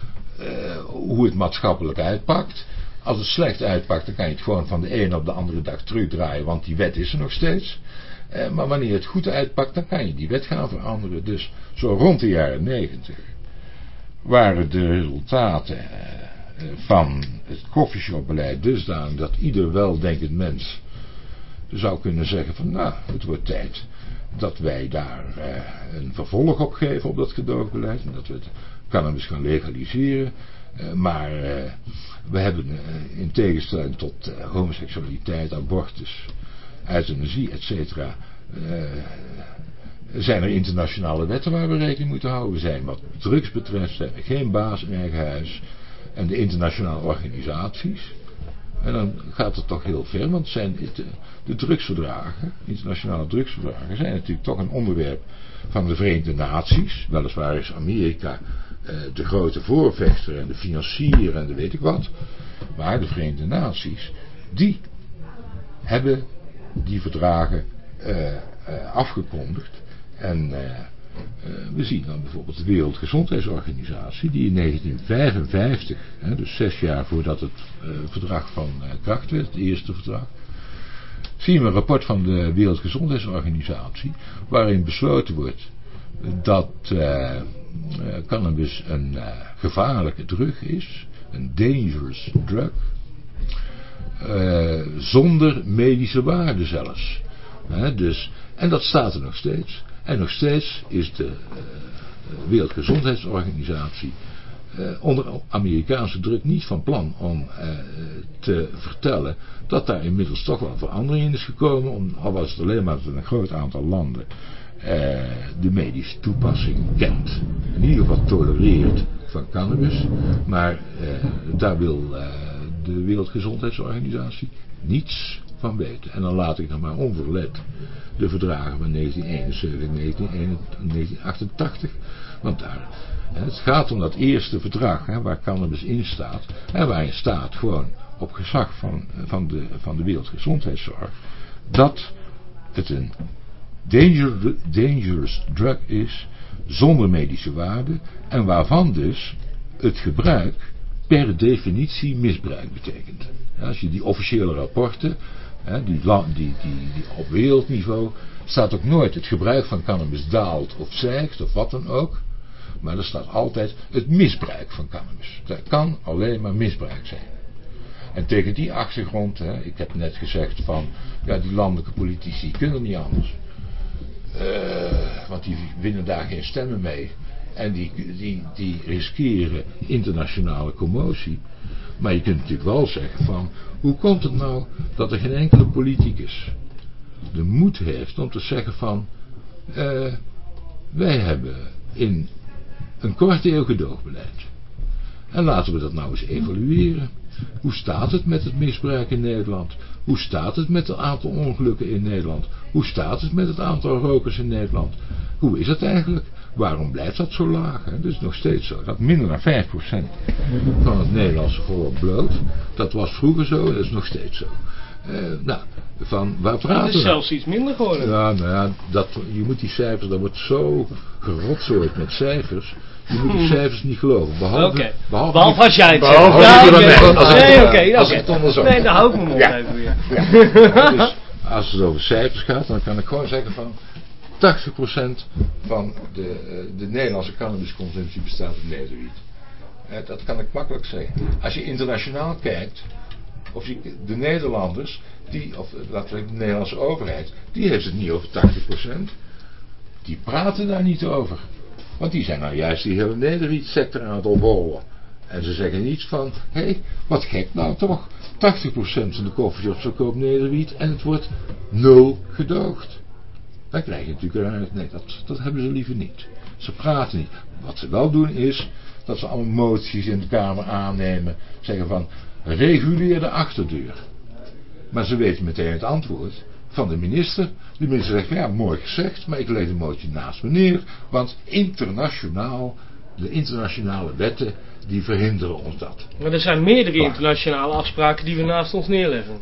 hoe het maatschappelijk uitpakt. Als het slecht uitpakt, dan kan je het gewoon van de ene op de andere dag terugdraaien, want die wet is er nog steeds. maar wanneer het goed uitpakt, dan kan je die wet gaan veranderen. Dus zo rond de jaren negentig waren de resultaten van het koffieshopbeleid dusdanig dat ieder weldenkend mens zou kunnen zeggen van nou, het wordt tijd dat wij daar eh, een vervolg op geven op dat gedoogbeleid en dat we het cannabis gaan legaliseren. Uh, maar uh, we hebben in tegenstelling tot homoseksualiteit, abortus, euthanasie, etc. zijn er internationale wetten waar we rekening moeten houden. We zijn wat drugs betreft zijn we geen baas in eigen huis. En de internationale organisaties. En dan gaat het toch heel ver, want zijn de, de drugsverdragen, internationale drugsverdragen, zijn natuurlijk toch een onderwerp van de Verenigde Naties. Weliswaar is Amerika eh, de grote voorvechter en de financier en de weet ik wat. Maar de Verenigde Naties, die hebben die verdragen uh, uh, afgekondigd. En uh, we zien dan bijvoorbeeld de Wereldgezondheidsorganisatie, die in 1955, hè, dus zes jaar voordat het uh, verdrag van uh, kracht werd, het eerste verdrag, zien we een rapport van de Wereldgezondheidsorganisatie, waarin besloten wordt dat cannabis een gevaarlijke drug is, een dangerous drug, zonder medische waarde zelfs. dus, en dat staat er nog steeds. En nog steeds is de uh, Wereldgezondheidsorganisatie uh, onder Amerikaanse druk niet van plan om uh, te vertellen dat daar inmiddels toch wel verandering in is gekomen. Om, al was het alleen maar dat een groot aantal landen de medische toepassing kent. In ieder geval tolereert van cannabis. Maar daar wil de Wereldgezondheidsorganisatie niets van. En dan laat ik nog maar onverlet de verdragen van 1971 en 1988. Want daar, het gaat om dat eerste verdrag hè, waar cannabis in staat. En waarin staat gewoon op gezag van, van, de, van de Wereldgezondheidszorg. Dat het een danger, dangerous drug is zonder medische waarde. En waarvan dus het gebruik per definitie misbruik betekent. Als je die officiële rapporten die, die, die, die, op wereldniveau staat ook nooit het gebruik van cannabis daalt of stijgt of wat dan ook. Maar er staat altijd het misbruik van cannabis. Dat kan alleen maar misbruik zijn. En tegen die achtergrond, hè, ik heb net gezegd van, ja die landelijke politici kunnen niet anders. Uh, want die winnen daar geen stemmen mee. En die, die, die riskeren internationale commotie. Maar je kunt natuurlijk wel zeggen van, hoe komt het nou dat er geen enkele politicus de moed heeft om te zeggen van, uh, wij hebben in een korte eeuw gedoogbeleid. En laten we dat nou eens evalueren. Hoe staat het met het misbruik in Nederland? Hoe staat het met het aantal ongelukken in Nederland? Hoe staat het met het aantal rokers in Nederland? Hoe is het eigenlijk? Waarom blijft dat zo laag? Het is nog steeds zo dat minder dan 5% van het Nederlandse volk bloot. Dat was vroeger zo, dat is nog steeds zo. Uh, nou, van waar praten we? Het is zelfs iets minder geworden. Ja, nou ja, dat, je moet die cijfers, dat wordt zo gerotzooid met cijfers. Je moet die cijfers niet geloven. Behalve, okay. behalve, behalve als jij het behalve zegt. Ja, okay. als nee, oké. Als ik het Nee, dan hou ik me mond ja. even weer. Ja. dus als het over cijfers gaat, dan kan ik gewoon zeggen van... 80% van de, eh, de Nederlandse cannabisconsumptie bestaat uit nederwiet. Eh, dat kan ik makkelijk zeggen. Als je internationaal kijkt, of je, de Nederlanders, die, of eh, laten we zeggen de Nederlandse overheid, die heeft het niet over 80%. Die praten daar niet over. Want die zijn nou juist die hele nederwietsector aan het opbouwen. En ze zeggen niets van, hé, hey, wat gek nou toch. 80% van de koffieshops verkoopt nederwiet en het wordt nul gedoogd. Dan krijg je natuurlijk eruit, nee, dat, dat hebben ze liever niet. Ze praten niet. Wat ze wel doen is, dat ze allemaal moties in de Kamer aannemen. Zeggen van, reguleer de achterdeur. Maar ze weten meteen het antwoord van de minister. De minister zegt, ja, mooi gezegd, maar ik leg de motie naast me neer. Want internationaal, de internationale wetten, die verhinderen ons dat. Maar er zijn meerdere internationale afspraken die we naast ons neerleggen.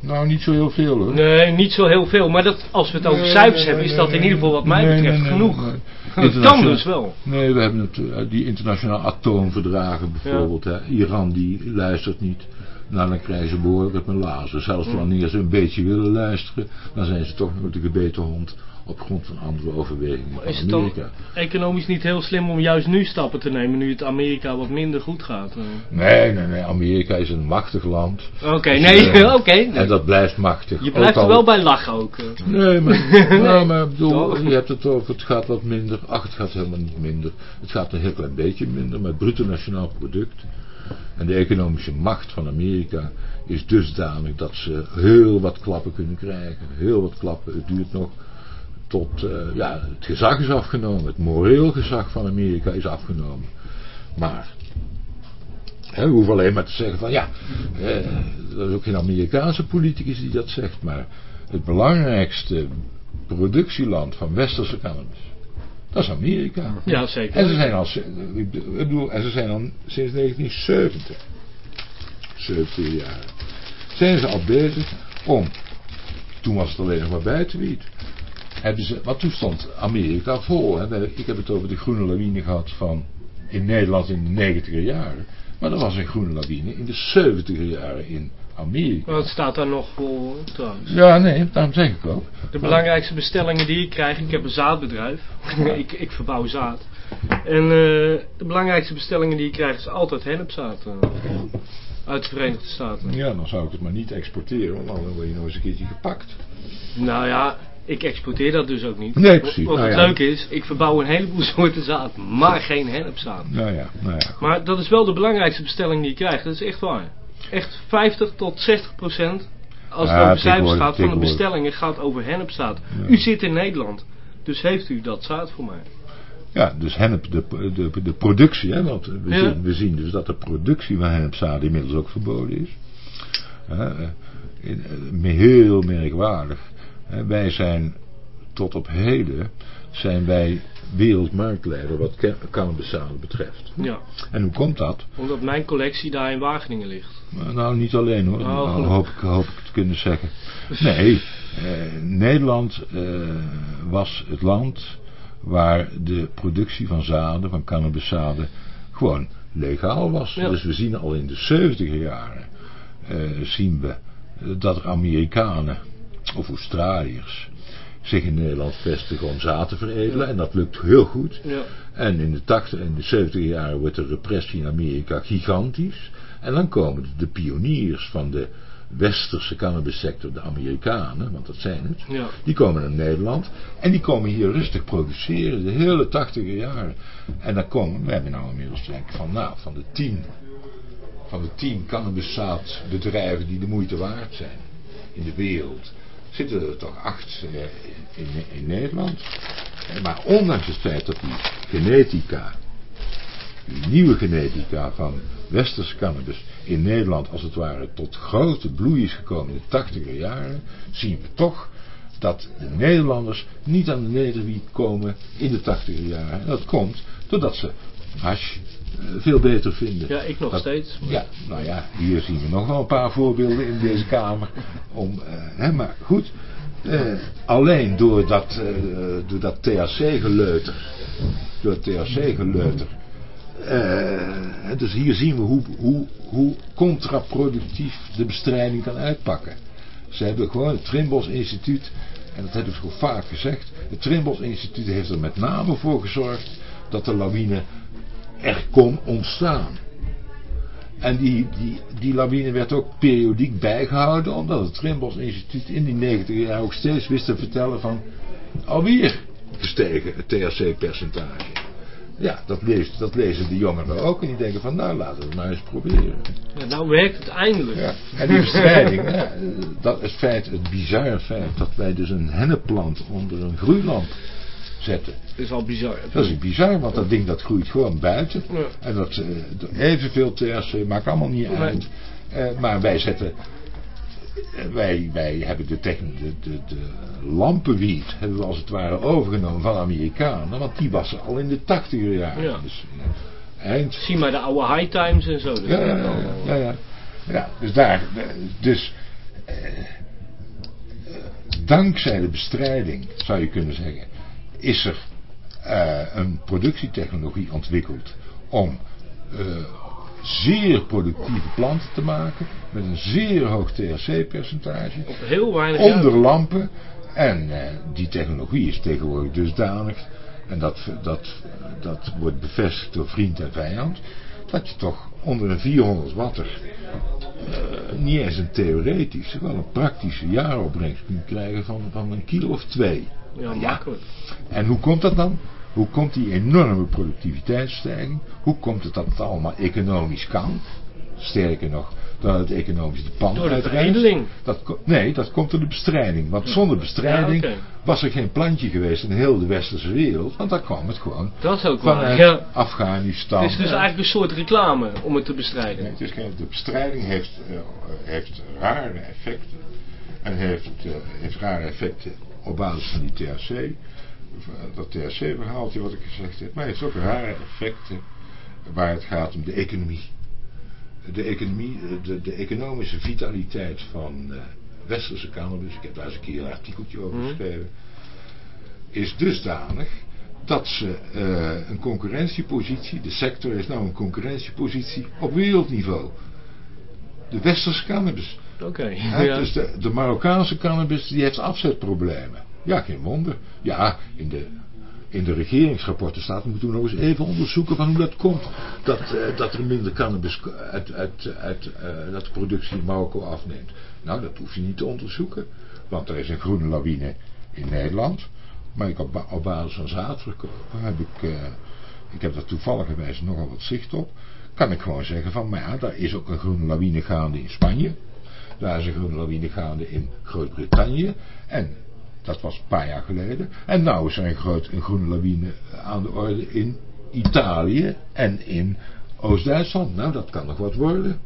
Nou, niet zo heel veel hoor. Nee, niet zo heel veel. Maar dat, als we het over nee, cijfers hebben, is dat in ieder geval wat mij betreft genoeg. Dat kan dus wel. Nee, we hebben het, die internationale atoomverdragen bijvoorbeeld. Hè. Iran die luistert niet. Nou, dan krijgen ze behoorlijk met mijn lazen. Zelfs wanneer ze een beetje willen luisteren, dan zijn ze toch nog de gebeten hond op grond van andere overwegingen maar is Amerika. het dan economisch niet heel slim om juist nu stappen te nemen, nu het Amerika wat minder goed gaat? Nee, nee, nee. Amerika is een machtig land. Oké, dus, nee, uh, [laughs] oké. En dat blijft machtig. Je blijft er wel bij lachen ook. Eh. Nee, maar, [laughs] nou, maar bedoel, je hebt het over, het gaat wat minder. Ach, het gaat helemaal niet minder. Het gaat een heel klein beetje minder, maar het bruto nationaal product en de economische macht van Amerika is dusdanig dat ze heel wat klappen kunnen krijgen. Heel wat klappen. Het duurt nog tot, uh, ja, het gezag is afgenomen. Het moreel gezag van Amerika is afgenomen. Maar, hè, we hoeven alleen maar te zeggen van ja, eh, dat is ook geen Amerikaanse politicus die dat zegt, maar het belangrijkste productieland van westerse cannabis, dat is Amerika. Ja, zeker. En ze zijn al, ik bedoel, en ze zijn al sinds 1970, 70 jaar, zijn ze al bezig om, toen was het alleen nog maar buitenwiet, hebben ze, wat toen stond Amerika vol. Hè? Ik heb het over de groene lawine gehad van in Nederland in de negentiger jaren. Maar dat was een groene lawine in de 70 jaren in Amerika. Wat staat daar nog voor trouwens? Ja, nee, daarom zeg ik ook. De belangrijkste bestellingen die ik krijg, ik heb een zaadbedrijf. [laughs] ik, ik verbouw zaad. En uh, de belangrijkste bestellingen die ik krijg is altijd hennepzaad. Uh, uit de Verenigde Staten. Ja, dan zou ik het maar niet exporteren, want dan word je nog eens een keertje gepakt. Nou ja, ik exporteer dat dus ook niet. Nee, precies. Wat nou het leuke is, ik verbouw een heleboel [laughs] soorten zaad, maar geen hennepzaad. Nou ja, nou ja. Maar dat is wel de belangrijkste bestelling die je krijgt, dat is echt waar. Echt 50 tot 60 procent, als het over cijfers gaat, van de bestellingen gaat over hennepzaad. U zit in Nederland, dus heeft u dat zaad voor mij. Ja, dus hennep, de, de, de productie, hè, want we, zien, we zien dus dat de productie van hennepzaad inmiddels ook verboden is. Uh, in, uh, heel merkwaardig. Wij zijn tot op heden zijn wij wereldmarktleider wat cannabiszaden betreft. Ja. En hoe komt dat? Omdat mijn collectie daar in Wageningen ligt. Nou, niet alleen hoor. Oh, hoop, ik, hoop ik te kunnen zeggen. Nee, eh, Nederland eh, was het land waar de productie van zaden, van cannabiszaden, gewoon legaal was. Dus we zien al in de 70 jaren, eh, zien we dat er Amerikanen of Australiërs zich in Nederland vestigen om zaad te veredelen. En dat lukt heel goed. Ja. En in de 80 en de 70 jaren wordt de repressie in Amerika gigantisch. En dan komen de pioniers van de westerse cannabissector, de Amerikanen, want dat zijn het, ja. die komen naar Nederland en die komen hier rustig produceren, de hele 80 jaren. En dan komen, we hebben nou inmiddels denk van, nou, van de tien, van de tien cannabiszaadbedrijven die de moeite waard zijn in de wereld, zitten er toch acht eh, in, in Nederland. Eh, maar ondanks het feit dat die genetica, die nieuwe genetica van westerse cannabis in Nederland als het ware tot grote bloei is gekomen in de tachtiger jaren, zien we toch dat de Nederlanders niet aan de nederwiet komen in de tachtiger jaren. En dat komt doordat ze hash veel beter vinden. Ja, ik nog steeds. Ja, nou ja, hier zien we nog wel een paar voorbeelden in deze kamer. Om, uh, hè, maar goed, uh, alleen door dat, door dat THC-geleuter, door het THC-geleuter, dus hier zien we hoe, hoe, hoe contraproductief de bestrijding kan uitpakken. Ze hebben gewoon het Trimbos Instituut, en dat hebben ze gewoon vaak gezegd, het Trimbos Instituut heeft er met name voor gezorgd dat de lawine er kon ontstaan. En die, die, die lawine werd ook periodiek bijgehouden, omdat het Trimbos Instituut in die 90 jaar ook steeds wist te vertellen van alweer gestegen het THC-percentage. Ja, dat, leest, dat lezen de jongeren ook en die denken van nou laten we het maar eens proberen. Ja, nou werkt het eindelijk. Ja, en die bestrijding, ja, dat is het feit, het bizarre feit dat wij dus een hennepplant onder een groeilamp zetten. Dat is al bizar. Dat is bizar, want dat ding dat groeit gewoon buiten. En dat uh, evenveel THC maakt allemaal niet uit. Uh, maar wij zetten... Uh, wij, wij hebben de, de, de, de lampenwiet hebben we als het ware overgenomen van Amerikanen. Want die was al in de tachtiger jaren. Ja. Dus, eind... Zie maar de oude high times en zo. Ja, ja, ja, ja, ja. dus daar... Dus... dankzij de bestrijding, zou je kunnen zeggen is er een productietechnologie ontwikkeld om zeer productieve planten te maken. Met een zeer hoog THC-percentage. Op heel weinig Onder lampen. En die technologie is tegenwoordig dusdanig. En dat, dat, dat wordt bevestigd door vriend en vijand. Dat je toch onder een 400 watter uh, niet eens een theoretische, wel een praktische jaaropbrengst kunt krijgen van, van een kilo of twee. Ja, makkelijk. En hoe komt dat dan? Hoe komt die enorme productiviteitsstijging? Hoe komt het dat het allemaal economisch kan? Sterker nog, dat het economisch de pan Door de veredeling. Dat, nee, dat komt door de bestrijding. Want zonder bestrijding was er geen plantje geweest in heel de westerse wereld. Want dan kwam het gewoon dat is ook vanuit ja. Afghanistan. Het is dus eigenlijk een soort reclame om het te bestrijden. Nee, het is geen, de bestrijding heeft, uh, heeft rare effecten. En heeft, uh, heeft rare effecten op basis van die THC. Dat THC-verhaaltje wat ik gezegd heb. Maar heeft ook rare effecten waar het gaat om de economie de economie, de, de economische vitaliteit van uh, westerse cannabis, ik heb daar eens een keer een artikeltje over mhm. geschreven, is dusdanig dat ze uh, een concurrentiepositie, de sector heeft nou een concurrentiepositie op wereldniveau. De westerse cannabis. Oké. [laughs] ja. Dus de, de Marokkaanse cannabis die heeft afzetproblemen. Ja, geen wonder. Ja, in de in de regeringsrapporten staat, moeten we nog eens even onderzoeken van hoe dat komt. Dat, uh, dat er minder cannabis uit, uit, uit uh, dat de productie in Marokko afneemt. Nou, dat hoef je niet te onderzoeken. Want er is een groene lawine in Nederland. Maar ik op, op basis van zaadverkoop heb ik, uh, ik heb daar toevallig nogal wat zicht op. Kan ik gewoon zeggen van, maar ja, daar is ook een groene lawine gaande in Spanje. Daar is een groene lawine gaande in Groot-Brittannië. En dat was een paar jaar geleden. En nou is er een, groot, een groene lawine aan de orde in Italië en in Oost-Duitsland. Nou, dat kan nog wat worden.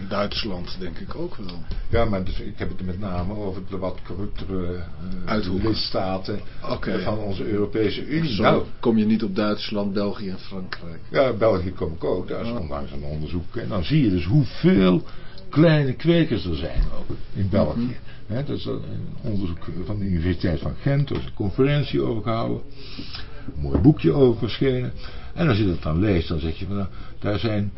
in Duitsland denk ik ook wel. Ja, maar dus, ik heb het met name over de wat corruptere uh, lidstaten okay. van onze Europese Unie. Zo nou, kom je niet op Duitsland, België en Frankrijk. Ja, België kom ik ook. Daar is onlangs een onderzoek. En dan zie je dus hoeveel kleine kwekers er zijn ook in België. Mm dat is een onderzoek van de Universiteit van Gent. Er is een conferentie over gehouden. Een mooi boekje over verschenen. En als je dat dan leest, dan zeg je van nou, daar zijn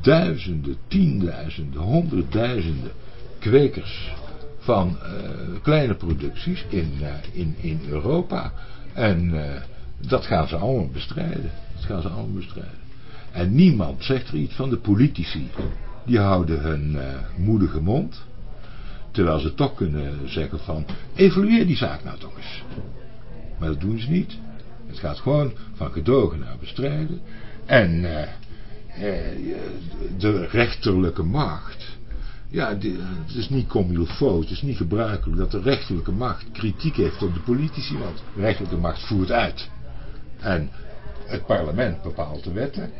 duizenden, tienduizenden, honderdduizenden kwekers van uh, kleine producties in, uh, in, in Europa. En uh, dat gaan ze allemaal bestrijden. Dat gaan ze allemaal bestrijden. En niemand zegt er iets van de politici. Die houden hun moedige mond. Terwijl ze toch kunnen zeggen van, evalueer die zaak nou toch eens. Maar dat doen ze niet. Het gaat gewoon van gedogen naar bestrijden. En uh, uh, de rechterlijke macht. Ja, het is niet comme het is niet gebruikelijk dat de rechterlijke macht kritiek heeft op de politici, want de rechterlijke macht voert uit. En het parlement bepaalt de wetten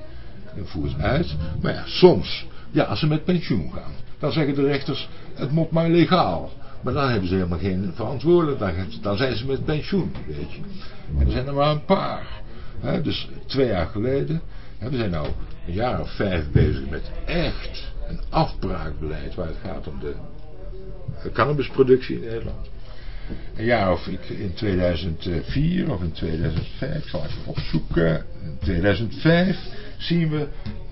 en voert uit. Maar ja, soms, ja, als ze met pensioen gaan, dan zeggen de rechters, het moet maar legaal. Maar dan hebben ze helemaal geen verantwoordelijkheid. Dan zijn ze met pensioen, weet je. En er zijn er maar een paar. dus twee jaar geleden. we zijn nou een jaar of vijf bezig met echt een afbraakbeleid waar het gaat om de cannabisproductie in Nederland. Een jaar of ik, in 2004 of in 2005, ik zal even opzoeken. In 2005 zien we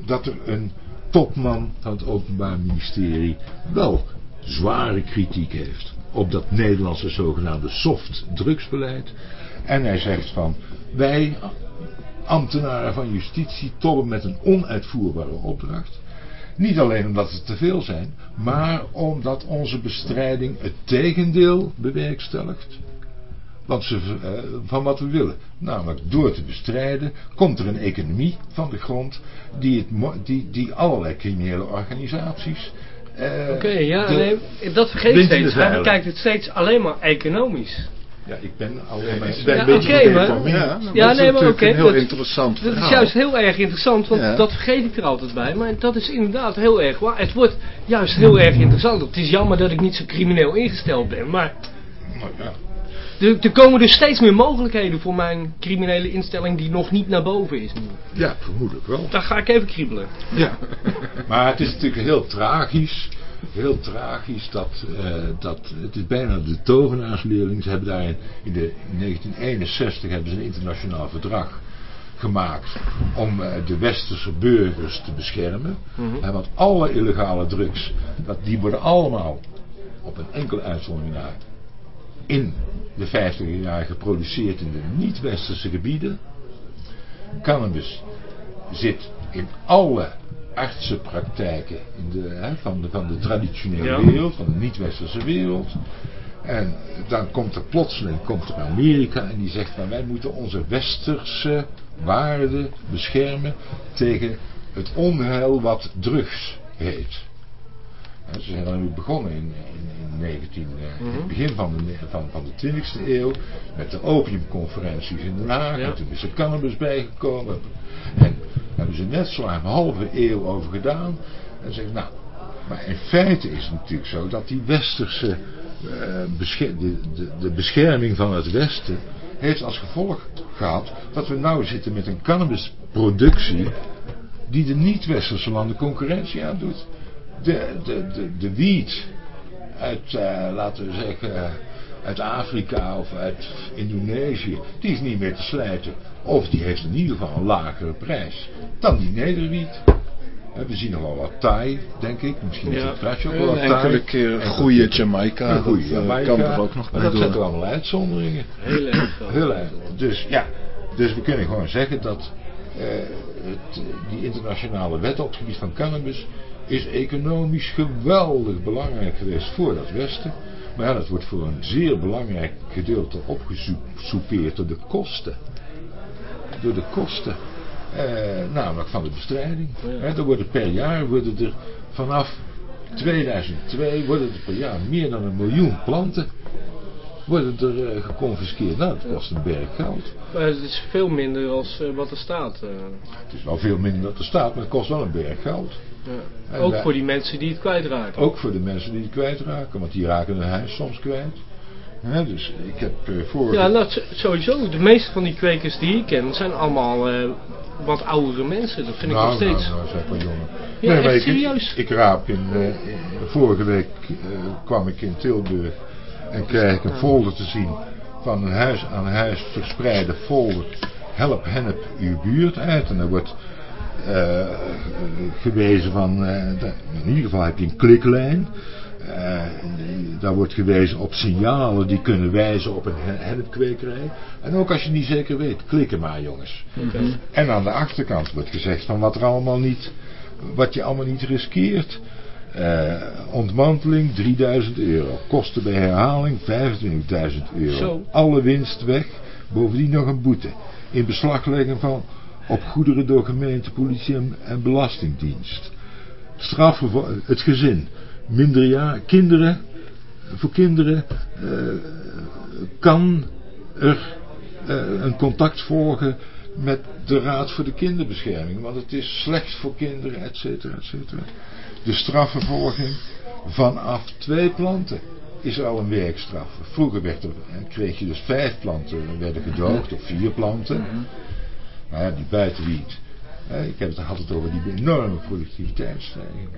dat er een topman van het Openbaar Ministerie wel zware kritiek heeft op dat Nederlandse zogenaamde soft drugsbeleid. En hij zegt van, wij ambtenaren van justitie tobben met een onuitvoerbare opdracht. Niet alleen omdat het te veel zijn, maar omdat onze bestrijding het tegendeel bewerkstelligt. Wat ze, uh, van wat we willen. Namelijk door te bestrijden komt er een economie van de grond die, het, die, die allerlei criminele organisaties uh, Oké, okay, ja, nee, dat vergeet ik steeds. Hij bekijkt het steeds alleen maar economisch. Ja, ik ben alleen maar ja, een beetje okay, maar, ja, ja nee, maar oké. Okay, heel dat, interessant Dat is juist heel erg interessant, want ja. dat vergeet ik er altijd bij. Maar dat is inderdaad heel erg waar. Het wordt juist heel erg interessant. Het is jammer dat ik niet zo crimineel ingesteld ben, maar... Nou, ja. Er, er, komen dus steeds meer mogelijkheden voor mijn criminele instelling die nog niet naar boven is. Ja, vermoedelijk wel. Dan ga ik even kriebelen. Ja, [laughs] maar het is natuurlijk heel tragisch heel tragisch dat, uh, dat het is bijna de tovenaarsleerling. Ze hebben daar in, in, de, 1961 hebben ze een internationaal verdrag gemaakt om uh, de westerse burgers te beschermen. Mm -hmm. want alle illegale drugs, dat, die worden allemaal op een enkele uitzondering na in de 50 jaar geproduceerd in de niet-westerse gebieden. Cannabis zit in alle artsenpraktijken in de, hè, van, de, van de traditionele wereld, van de niet-westerse wereld. En dan komt er plotseling komt er Amerika en die zegt van wij moeten onze westerse waarden beschermen tegen het onheil wat drugs heet. Ze zijn dan begonnen in, in, in 19, uh, mm -hmm. begin van de, van, van de 20e eeuw met de opiumconferenties in Den Haag. Ja. En toen is er cannabis bijgekomen. En hebben ze net zo'n halve eeuw over gedaan. En zeggen, nou, maar in feite is het natuurlijk zo dat die westerse uh, de, de, de, bescherming van het Westen heeft als gevolg gehad dat we nou zitten met een cannabisproductie die de niet-westerse landen concurrentie aandoet de, de, de, de wiet uit, uh, laten we zeggen, uit Afrika of uit Indonesië, die is niet meer te slijten. Of die heeft in ieder geval een lagere prijs dan die nederwiet. We zien nog wel wat Thai, denk ik. Misschien is het ook wel wat Thai. Enkele keer een goede Jamaica. Een goede Jamaica. kan er ook nog bij Dat zijn toch allemaal uitzonderingen. Heel erg. [clears throat] Heel erg. Dus ja, dus we kunnen gewoon zeggen dat uh, het, die internationale wet op het gebied van cannabis is economisch geweldig belangrijk geweest voor dat Westen. Maar ja, dat wordt voor een zeer belangrijk gedeelte opgesoupeerd door de kosten. Door de kosten. Eh, namelijk van de bestrijding. Ja. er worden per jaar worden er vanaf 2002 worden er per jaar meer dan een miljoen planten worden er uh, geconfiskeerd. Nou, dat kost een berg geld. Maar het is veel minder als uh, wat er staat. Uh. Het is wel veel minder dan er staat, maar het kost wel een berg geld. Ja. Ook voor die mensen die het kwijtraken. Ook voor de mensen die het kwijtraken, want die raken hun huis soms kwijt. Ja, dus ik heb voor... Ja, nou, sowieso. De meeste van die kwekers die ik ken zijn allemaal wat oudere mensen. Dat vind ik nou, nog steeds. Nou, nou, zeg maar jongen. Ja, nee, maar serieus. Ik, ik raap in, in, vorige week kwam ik in Tilburg en kreeg ik een folder te zien van een huis aan huis verspreide folder. Help hennep uw buurt uit. En er wordt uh, gewezen van, uh, in ieder geval heb je een kliklijn. Uh, daar wordt gewezen op signalen die kunnen wijzen op een hennepkwekerij. En ook als je niet zeker weet, klikken maar jongens. Okay. En aan de achterkant wordt gezegd van wat er allemaal niet, wat je allemaal niet riskeert. Uh, ontmanteling 3000 euro. Kosten bij herhaling 25.000 euro. Zo. Alle winst weg. Bovendien nog een boete. In beslaglegging van op goederen door gemeente, politie en, en belastingdienst. Straffen voor het gezin. Minderjaar, kinderen. Voor kinderen uh, kan er uh, een contact volgen met de Raad voor de Kinderbescherming. Want het is slecht voor kinderen, et cetera, et cetera. De strafvervolging vanaf twee planten is er al een werkstraf. Vroeger werd er, kreeg je dus vijf planten werden gedoogd, of vier planten. Maar ja, die buitenwiet. Ik heb het altijd over die enorme productiviteitsstijging.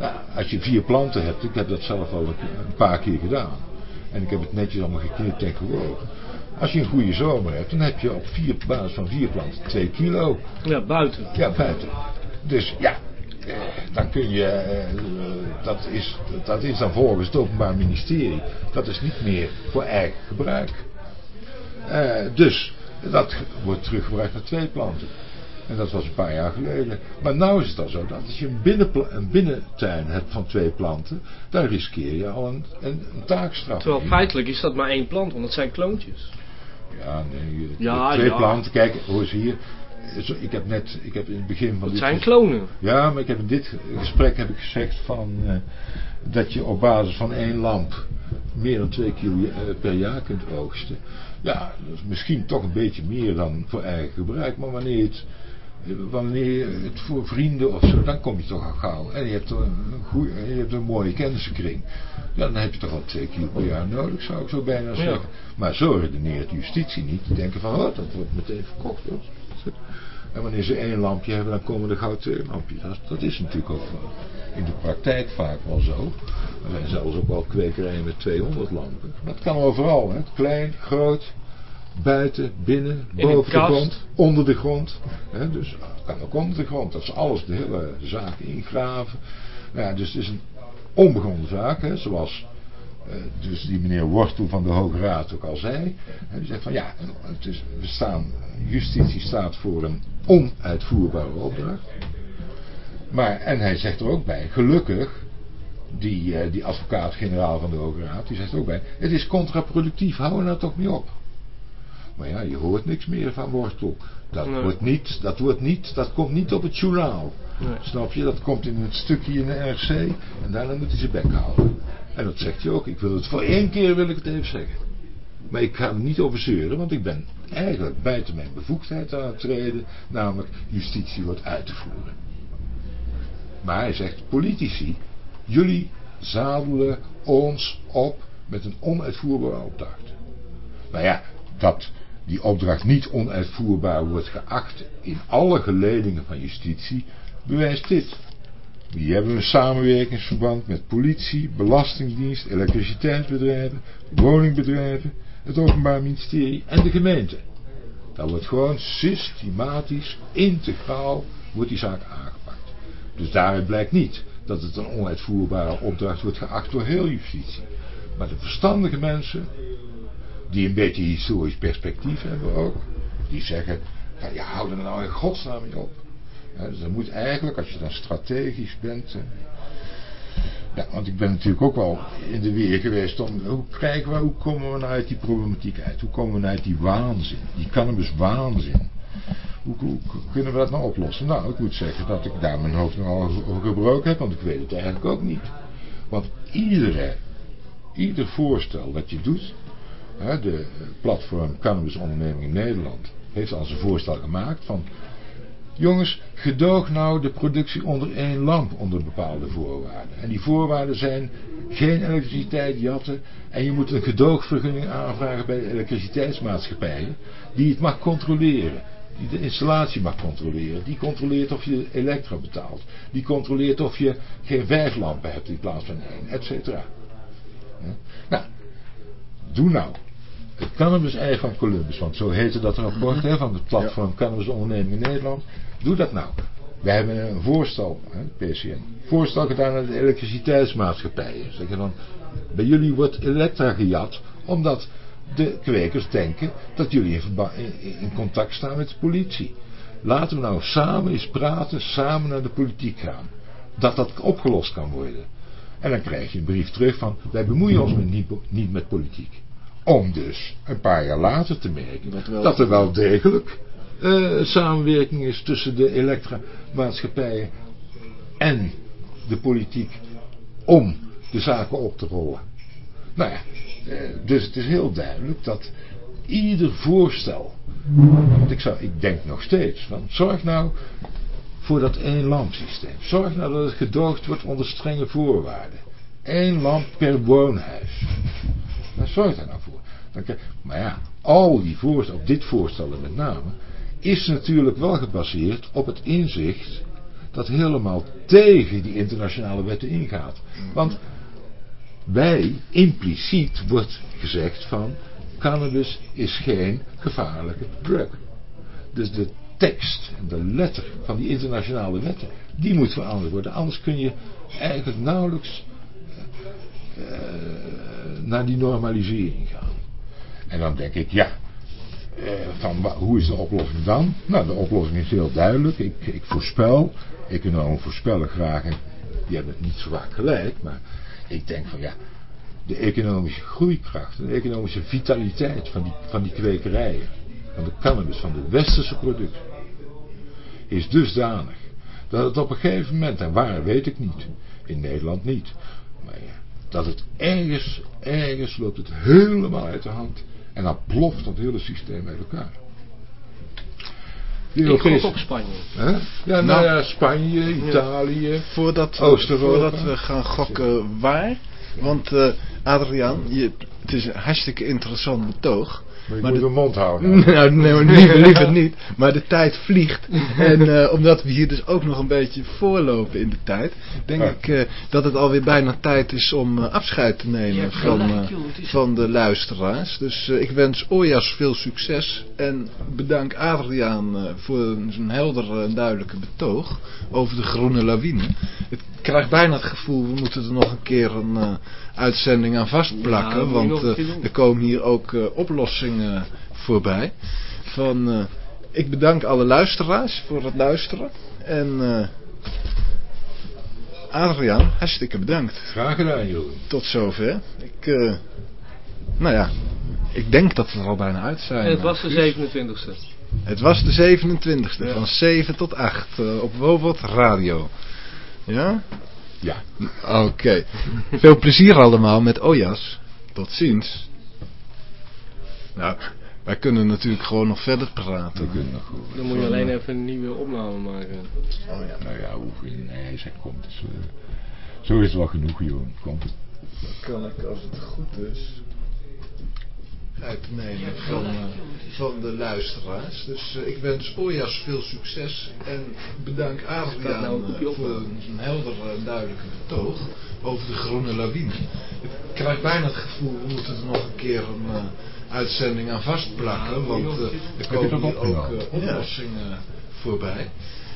Nou, als je vier planten hebt, ik heb dat zelf al een paar keer gedaan. En ik heb het netjes allemaal geknipt en gewogen. Als je een goede zomer hebt, dan heb je op vier, basis van vier planten 2 kilo. Ja, buiten. Ja, buiten. Dus ja, dan kun je, eh, dat, is, dat is dan volgens het Openbaar Ministerie, dat is niet meer voor eigen gebruik. Eh, dus dat wordt teruggebracht naar twee planten. En dat was een paar jaar geleden. Maar nu is het al zo dat als je een, een binnentuin hebt van twee planten, dan riskeer je al een, een, een taakstraf. Terwijl feitelijk is dat maar één plant, want het zijn kloontjes. Ja, nee. Ja, twee ja. planten. Kijk, hoe is hier. Ik heb net, ik heb in het begin van het zijn klonen. Ja, maar ik heb in dit gesprek heb ik gezegd van, uh, dat je op basis van één lamp meer dan twee kilo uh, per jaar kunt oogsten. Ja, dat is misschien toch een beetje meer dan voor eigen gebruik, maar wanneer het, wanneer het voor vrienden of zo, dan kom je toch al gauw. En je hebt een, goeie, je hebt een mooie kennissenkring. Ja, dan heb je toch al twee kilo per jaar nodig, zou ik zo bijna zeggen. Maar zo redeneert justitie niet. Die denken van, oh, dat wordt meteen verkocht. Hoor. En wanneer ze één lampje hebben, dan komen er gauw twee lampjes. Dat, dat is natuurlijk ook in de praktijk vaak wel zo. Er zijn zelfs ook wel kwekerijen met 200 lampen. Dat kan overal, hè. klein, groot, buiten, binnen, boven de grond, onder de grond. Hè? Dus kan ook onder de grond. Dat is alles, de hele zaak ingraven. Nou ja, dus het is een onbegonnen zaak, hè? zoals dus die meneer Wortel van de Hoge Raad ook al zei. Die zegt van ja, het is, we staan, justitie staat voor een onuitvoerbare opdracht. Maar, en hij zegt er ook bij, gelukkig, die, uh, die advocaat-generaal van de Hoge Raad, die zegt er ook bij, het is contraproductief, hou er nou toch niet op. Maar ja, je hoort niks meer van Wortel. Dat, wordt niet, dat, wordt niet, dat komt niet op het journaal. Nee. Snap je? Dat komt in een stukje in de RC en daarna moet hij zijn bek houden. En dat zegt hij ook. Ik wil het voor één keer wil ik het even zeggen. Maar ik ga er niet over zeuren, want ik ben eigenlijk buiten mijn bevoegdheid aan het treden, namelijk justitie wordt uit te voeren. Maar hij zegt, politici, jullie zadelen ons op met een onuitvoerbare opdracht. Nou ja, dat die opdracht niet onuitvoerbaar wordt geacht in alle geledingen van justitie, bewijst dit. Die hebben een samenwerkingsverband met politie, belastingdienst, elektriciteitsbedrijven, woningbedrijven, het openbaar ministerie en de gemeente. Daar wordt gewoon systematisch, integraal, wordt die zaak aangepakt. Dus daaruit blijkt niet dat het een onuitvoerbare opdracht wordt geacht door heel justitie. Maar de verstandige mensen die een beetje historisch perspectief hebben ook. Die zeggen, ja, hou er nou in godsnaam mee op. dus dan moet eigenlijk, als je dan strategisch bent... ja, want ik ben natuurlijk ook wel in de weer geweest om... Hoe, krijgen we, hoe komen we nou uit die problematiek uit? Hoe komen we nou uit die waanzin? Die cannabis waanzin. Hoe, hoe, kunnen we dat nou oplossen? Nou, ik moet zeggen dat ik daar mijn hoofd nogal over gebroken heb, want ik weet het eigenlijk ook niet. Want iedere, ieder voorstel dat je doet, de platform Cannabisonderneming in Nederland heeft al zijn voorstel gemaakt van jongens, gedoog nou de productie onder één lamp onder bepaalde voorwaarden. En die voorwaarden zijn geen elektriciteit jatten en je moet een gedoogvergunning aanvragen bij de elektriciteitsmaatschappijen die het mag controleren. Die de installatie mag controleren. Die controleert of je elektra betaalt. Die controleert of je geen vijf lampen hebt in plaats van één, et cetera. Nou, doe nou het cannabis-ei van Columbus, want zo heette dat rapport hè, van het platform Cannabis Onderneming in Nederland. Doe dat nou. We hebben een voorstel, hè, PCN, voorstel gedaan aan de elektriciteitsmaatschappijen. Zeggen dan, bij jullie wordt elektra gejat, omdat de kwekers denken dat jullie in, in contact staan met de politie. Laten we nou samen eens praten, samen naar de politiek gaan. Dat dat opgelost kan worden. En dan krijg je een brief terug van, wij bemoeien ons met niet, niet met politiek. Om dus een paar jaar later te merken dat, er wel degelijk uh, samenwerking is tussen de elektramaatschappijen en de politiek om de zaken op te rollen. Nou ja, uh, dus het is heel duidelijk dat ieder voorstel, want ik, zou, ik denk nog steeds, van, zorg nou voor dat één lampsysteem. Zorg nou dat het gedoogd wordt onder strenge voorwaarden. Eén lamp per woonhuis. Daar zorg daar nou voor. Maar ja, al die voorstellen, dit voorstellen met name, is natuurlijk wel gebaseerd op het inzicht dat helemaal tegen die internationale wetten ingaat. Want wij, impliciet wordt gezegd van, cannabis is geen gevaarlijke drug. Dus de tekst de letter van die internationale wetten, die moet veranderd worden. Anders kun je eigenlijk nauwelijks uh, naar die normalisering gaan. En dan denk ik, ja, eh, van hoe is de oplossing dan? Nou, de oplossing is heel duidelijk. Ik, ik voorspel, economen voorspellen graag, en die hebben het niet zo vaak gelijk, maar ik denk van ja, de economische groeikracht, de economische vitaliteit van die, van die kwekerijen, van de cannabis, van de westerse producten, is dusdanig dat het op een gegeven moment, en waar weet ik niet, in Nederland niet, maar ja, dat het ergens, ergens loopt het helemaal uit de hand en dan ploft dat hele systeem uit elkaar. Die Ik gok op Spanje. Hè? Ja, nou, nou ja, Spanje, Italië, voordat, Oost-Europa. Voordat we gaan gokken waar. Want uh, Adriaan, je, het is een hartstikke interessant betoog. Maar, maar moet de, mond houden. [laughs] Nou, nee, liever, liever niet. Maar de tijd vliegt. En uh, [laughs] omdat we hier dus ook nog een beetje voorlopen in de tijd, denk ik uh, dat het alweer bijna tijd is om uh, afscheid te nemen van, van de luisteraars. Dus ik wens Ojas veel succes en bedank Adriaan voor zijn heldere en duidelijke betoog over de groene lawine. Ik krijg bijna het gevoel, we moeten er nog een keer een uitzending aan vastplakken. Ja, want er komen hier ook oplossingen voorbij. Van, ik bedank alle luisteraars voor het luisteren. En uh, Adriaan, hartstikke bedankt. Graag gedaan, Jeroen. Tot zover. Ik, uh, nou ja, ik denk dat we er al bijna uit zijn. En het was de 27e. Het was de 27e, ja. van 7 tot 8 uh, op Wobot Radio. Ja? Ja. Oké. Okay. Veel plezier allemaal met Ojas. Tot ziens. Nou, wij kunnen natuurlijk gewoon nog verder praten. We kunnen nog Dan moet je alleen even een nieuwe opname maken. Oh ja. Nou ja, hoef je Nee, zegt komt. Dus, uh, zo is het wel genoeg, Johan. Komt. Dan kan ik, als het goed is, uitnemen van, uh, van de luisteraars. Dus uh, ik wens Ojas veel succes en bedank Adriaan nou voor een helder en duidelijke betoog over de groene lawine. Ik krijg bijna het gevoel, we moeten er nog een keer een uitzending aan vastplakken. Want uh, er komen hier ook uh, oplossingen voorbij.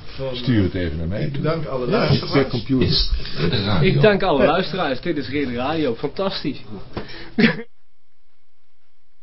Van, Stuur het even naar mij. Ik bedank alle luisteraars. Ik dank alle luisteraars. Dit is Rede Radio. Fantastisch.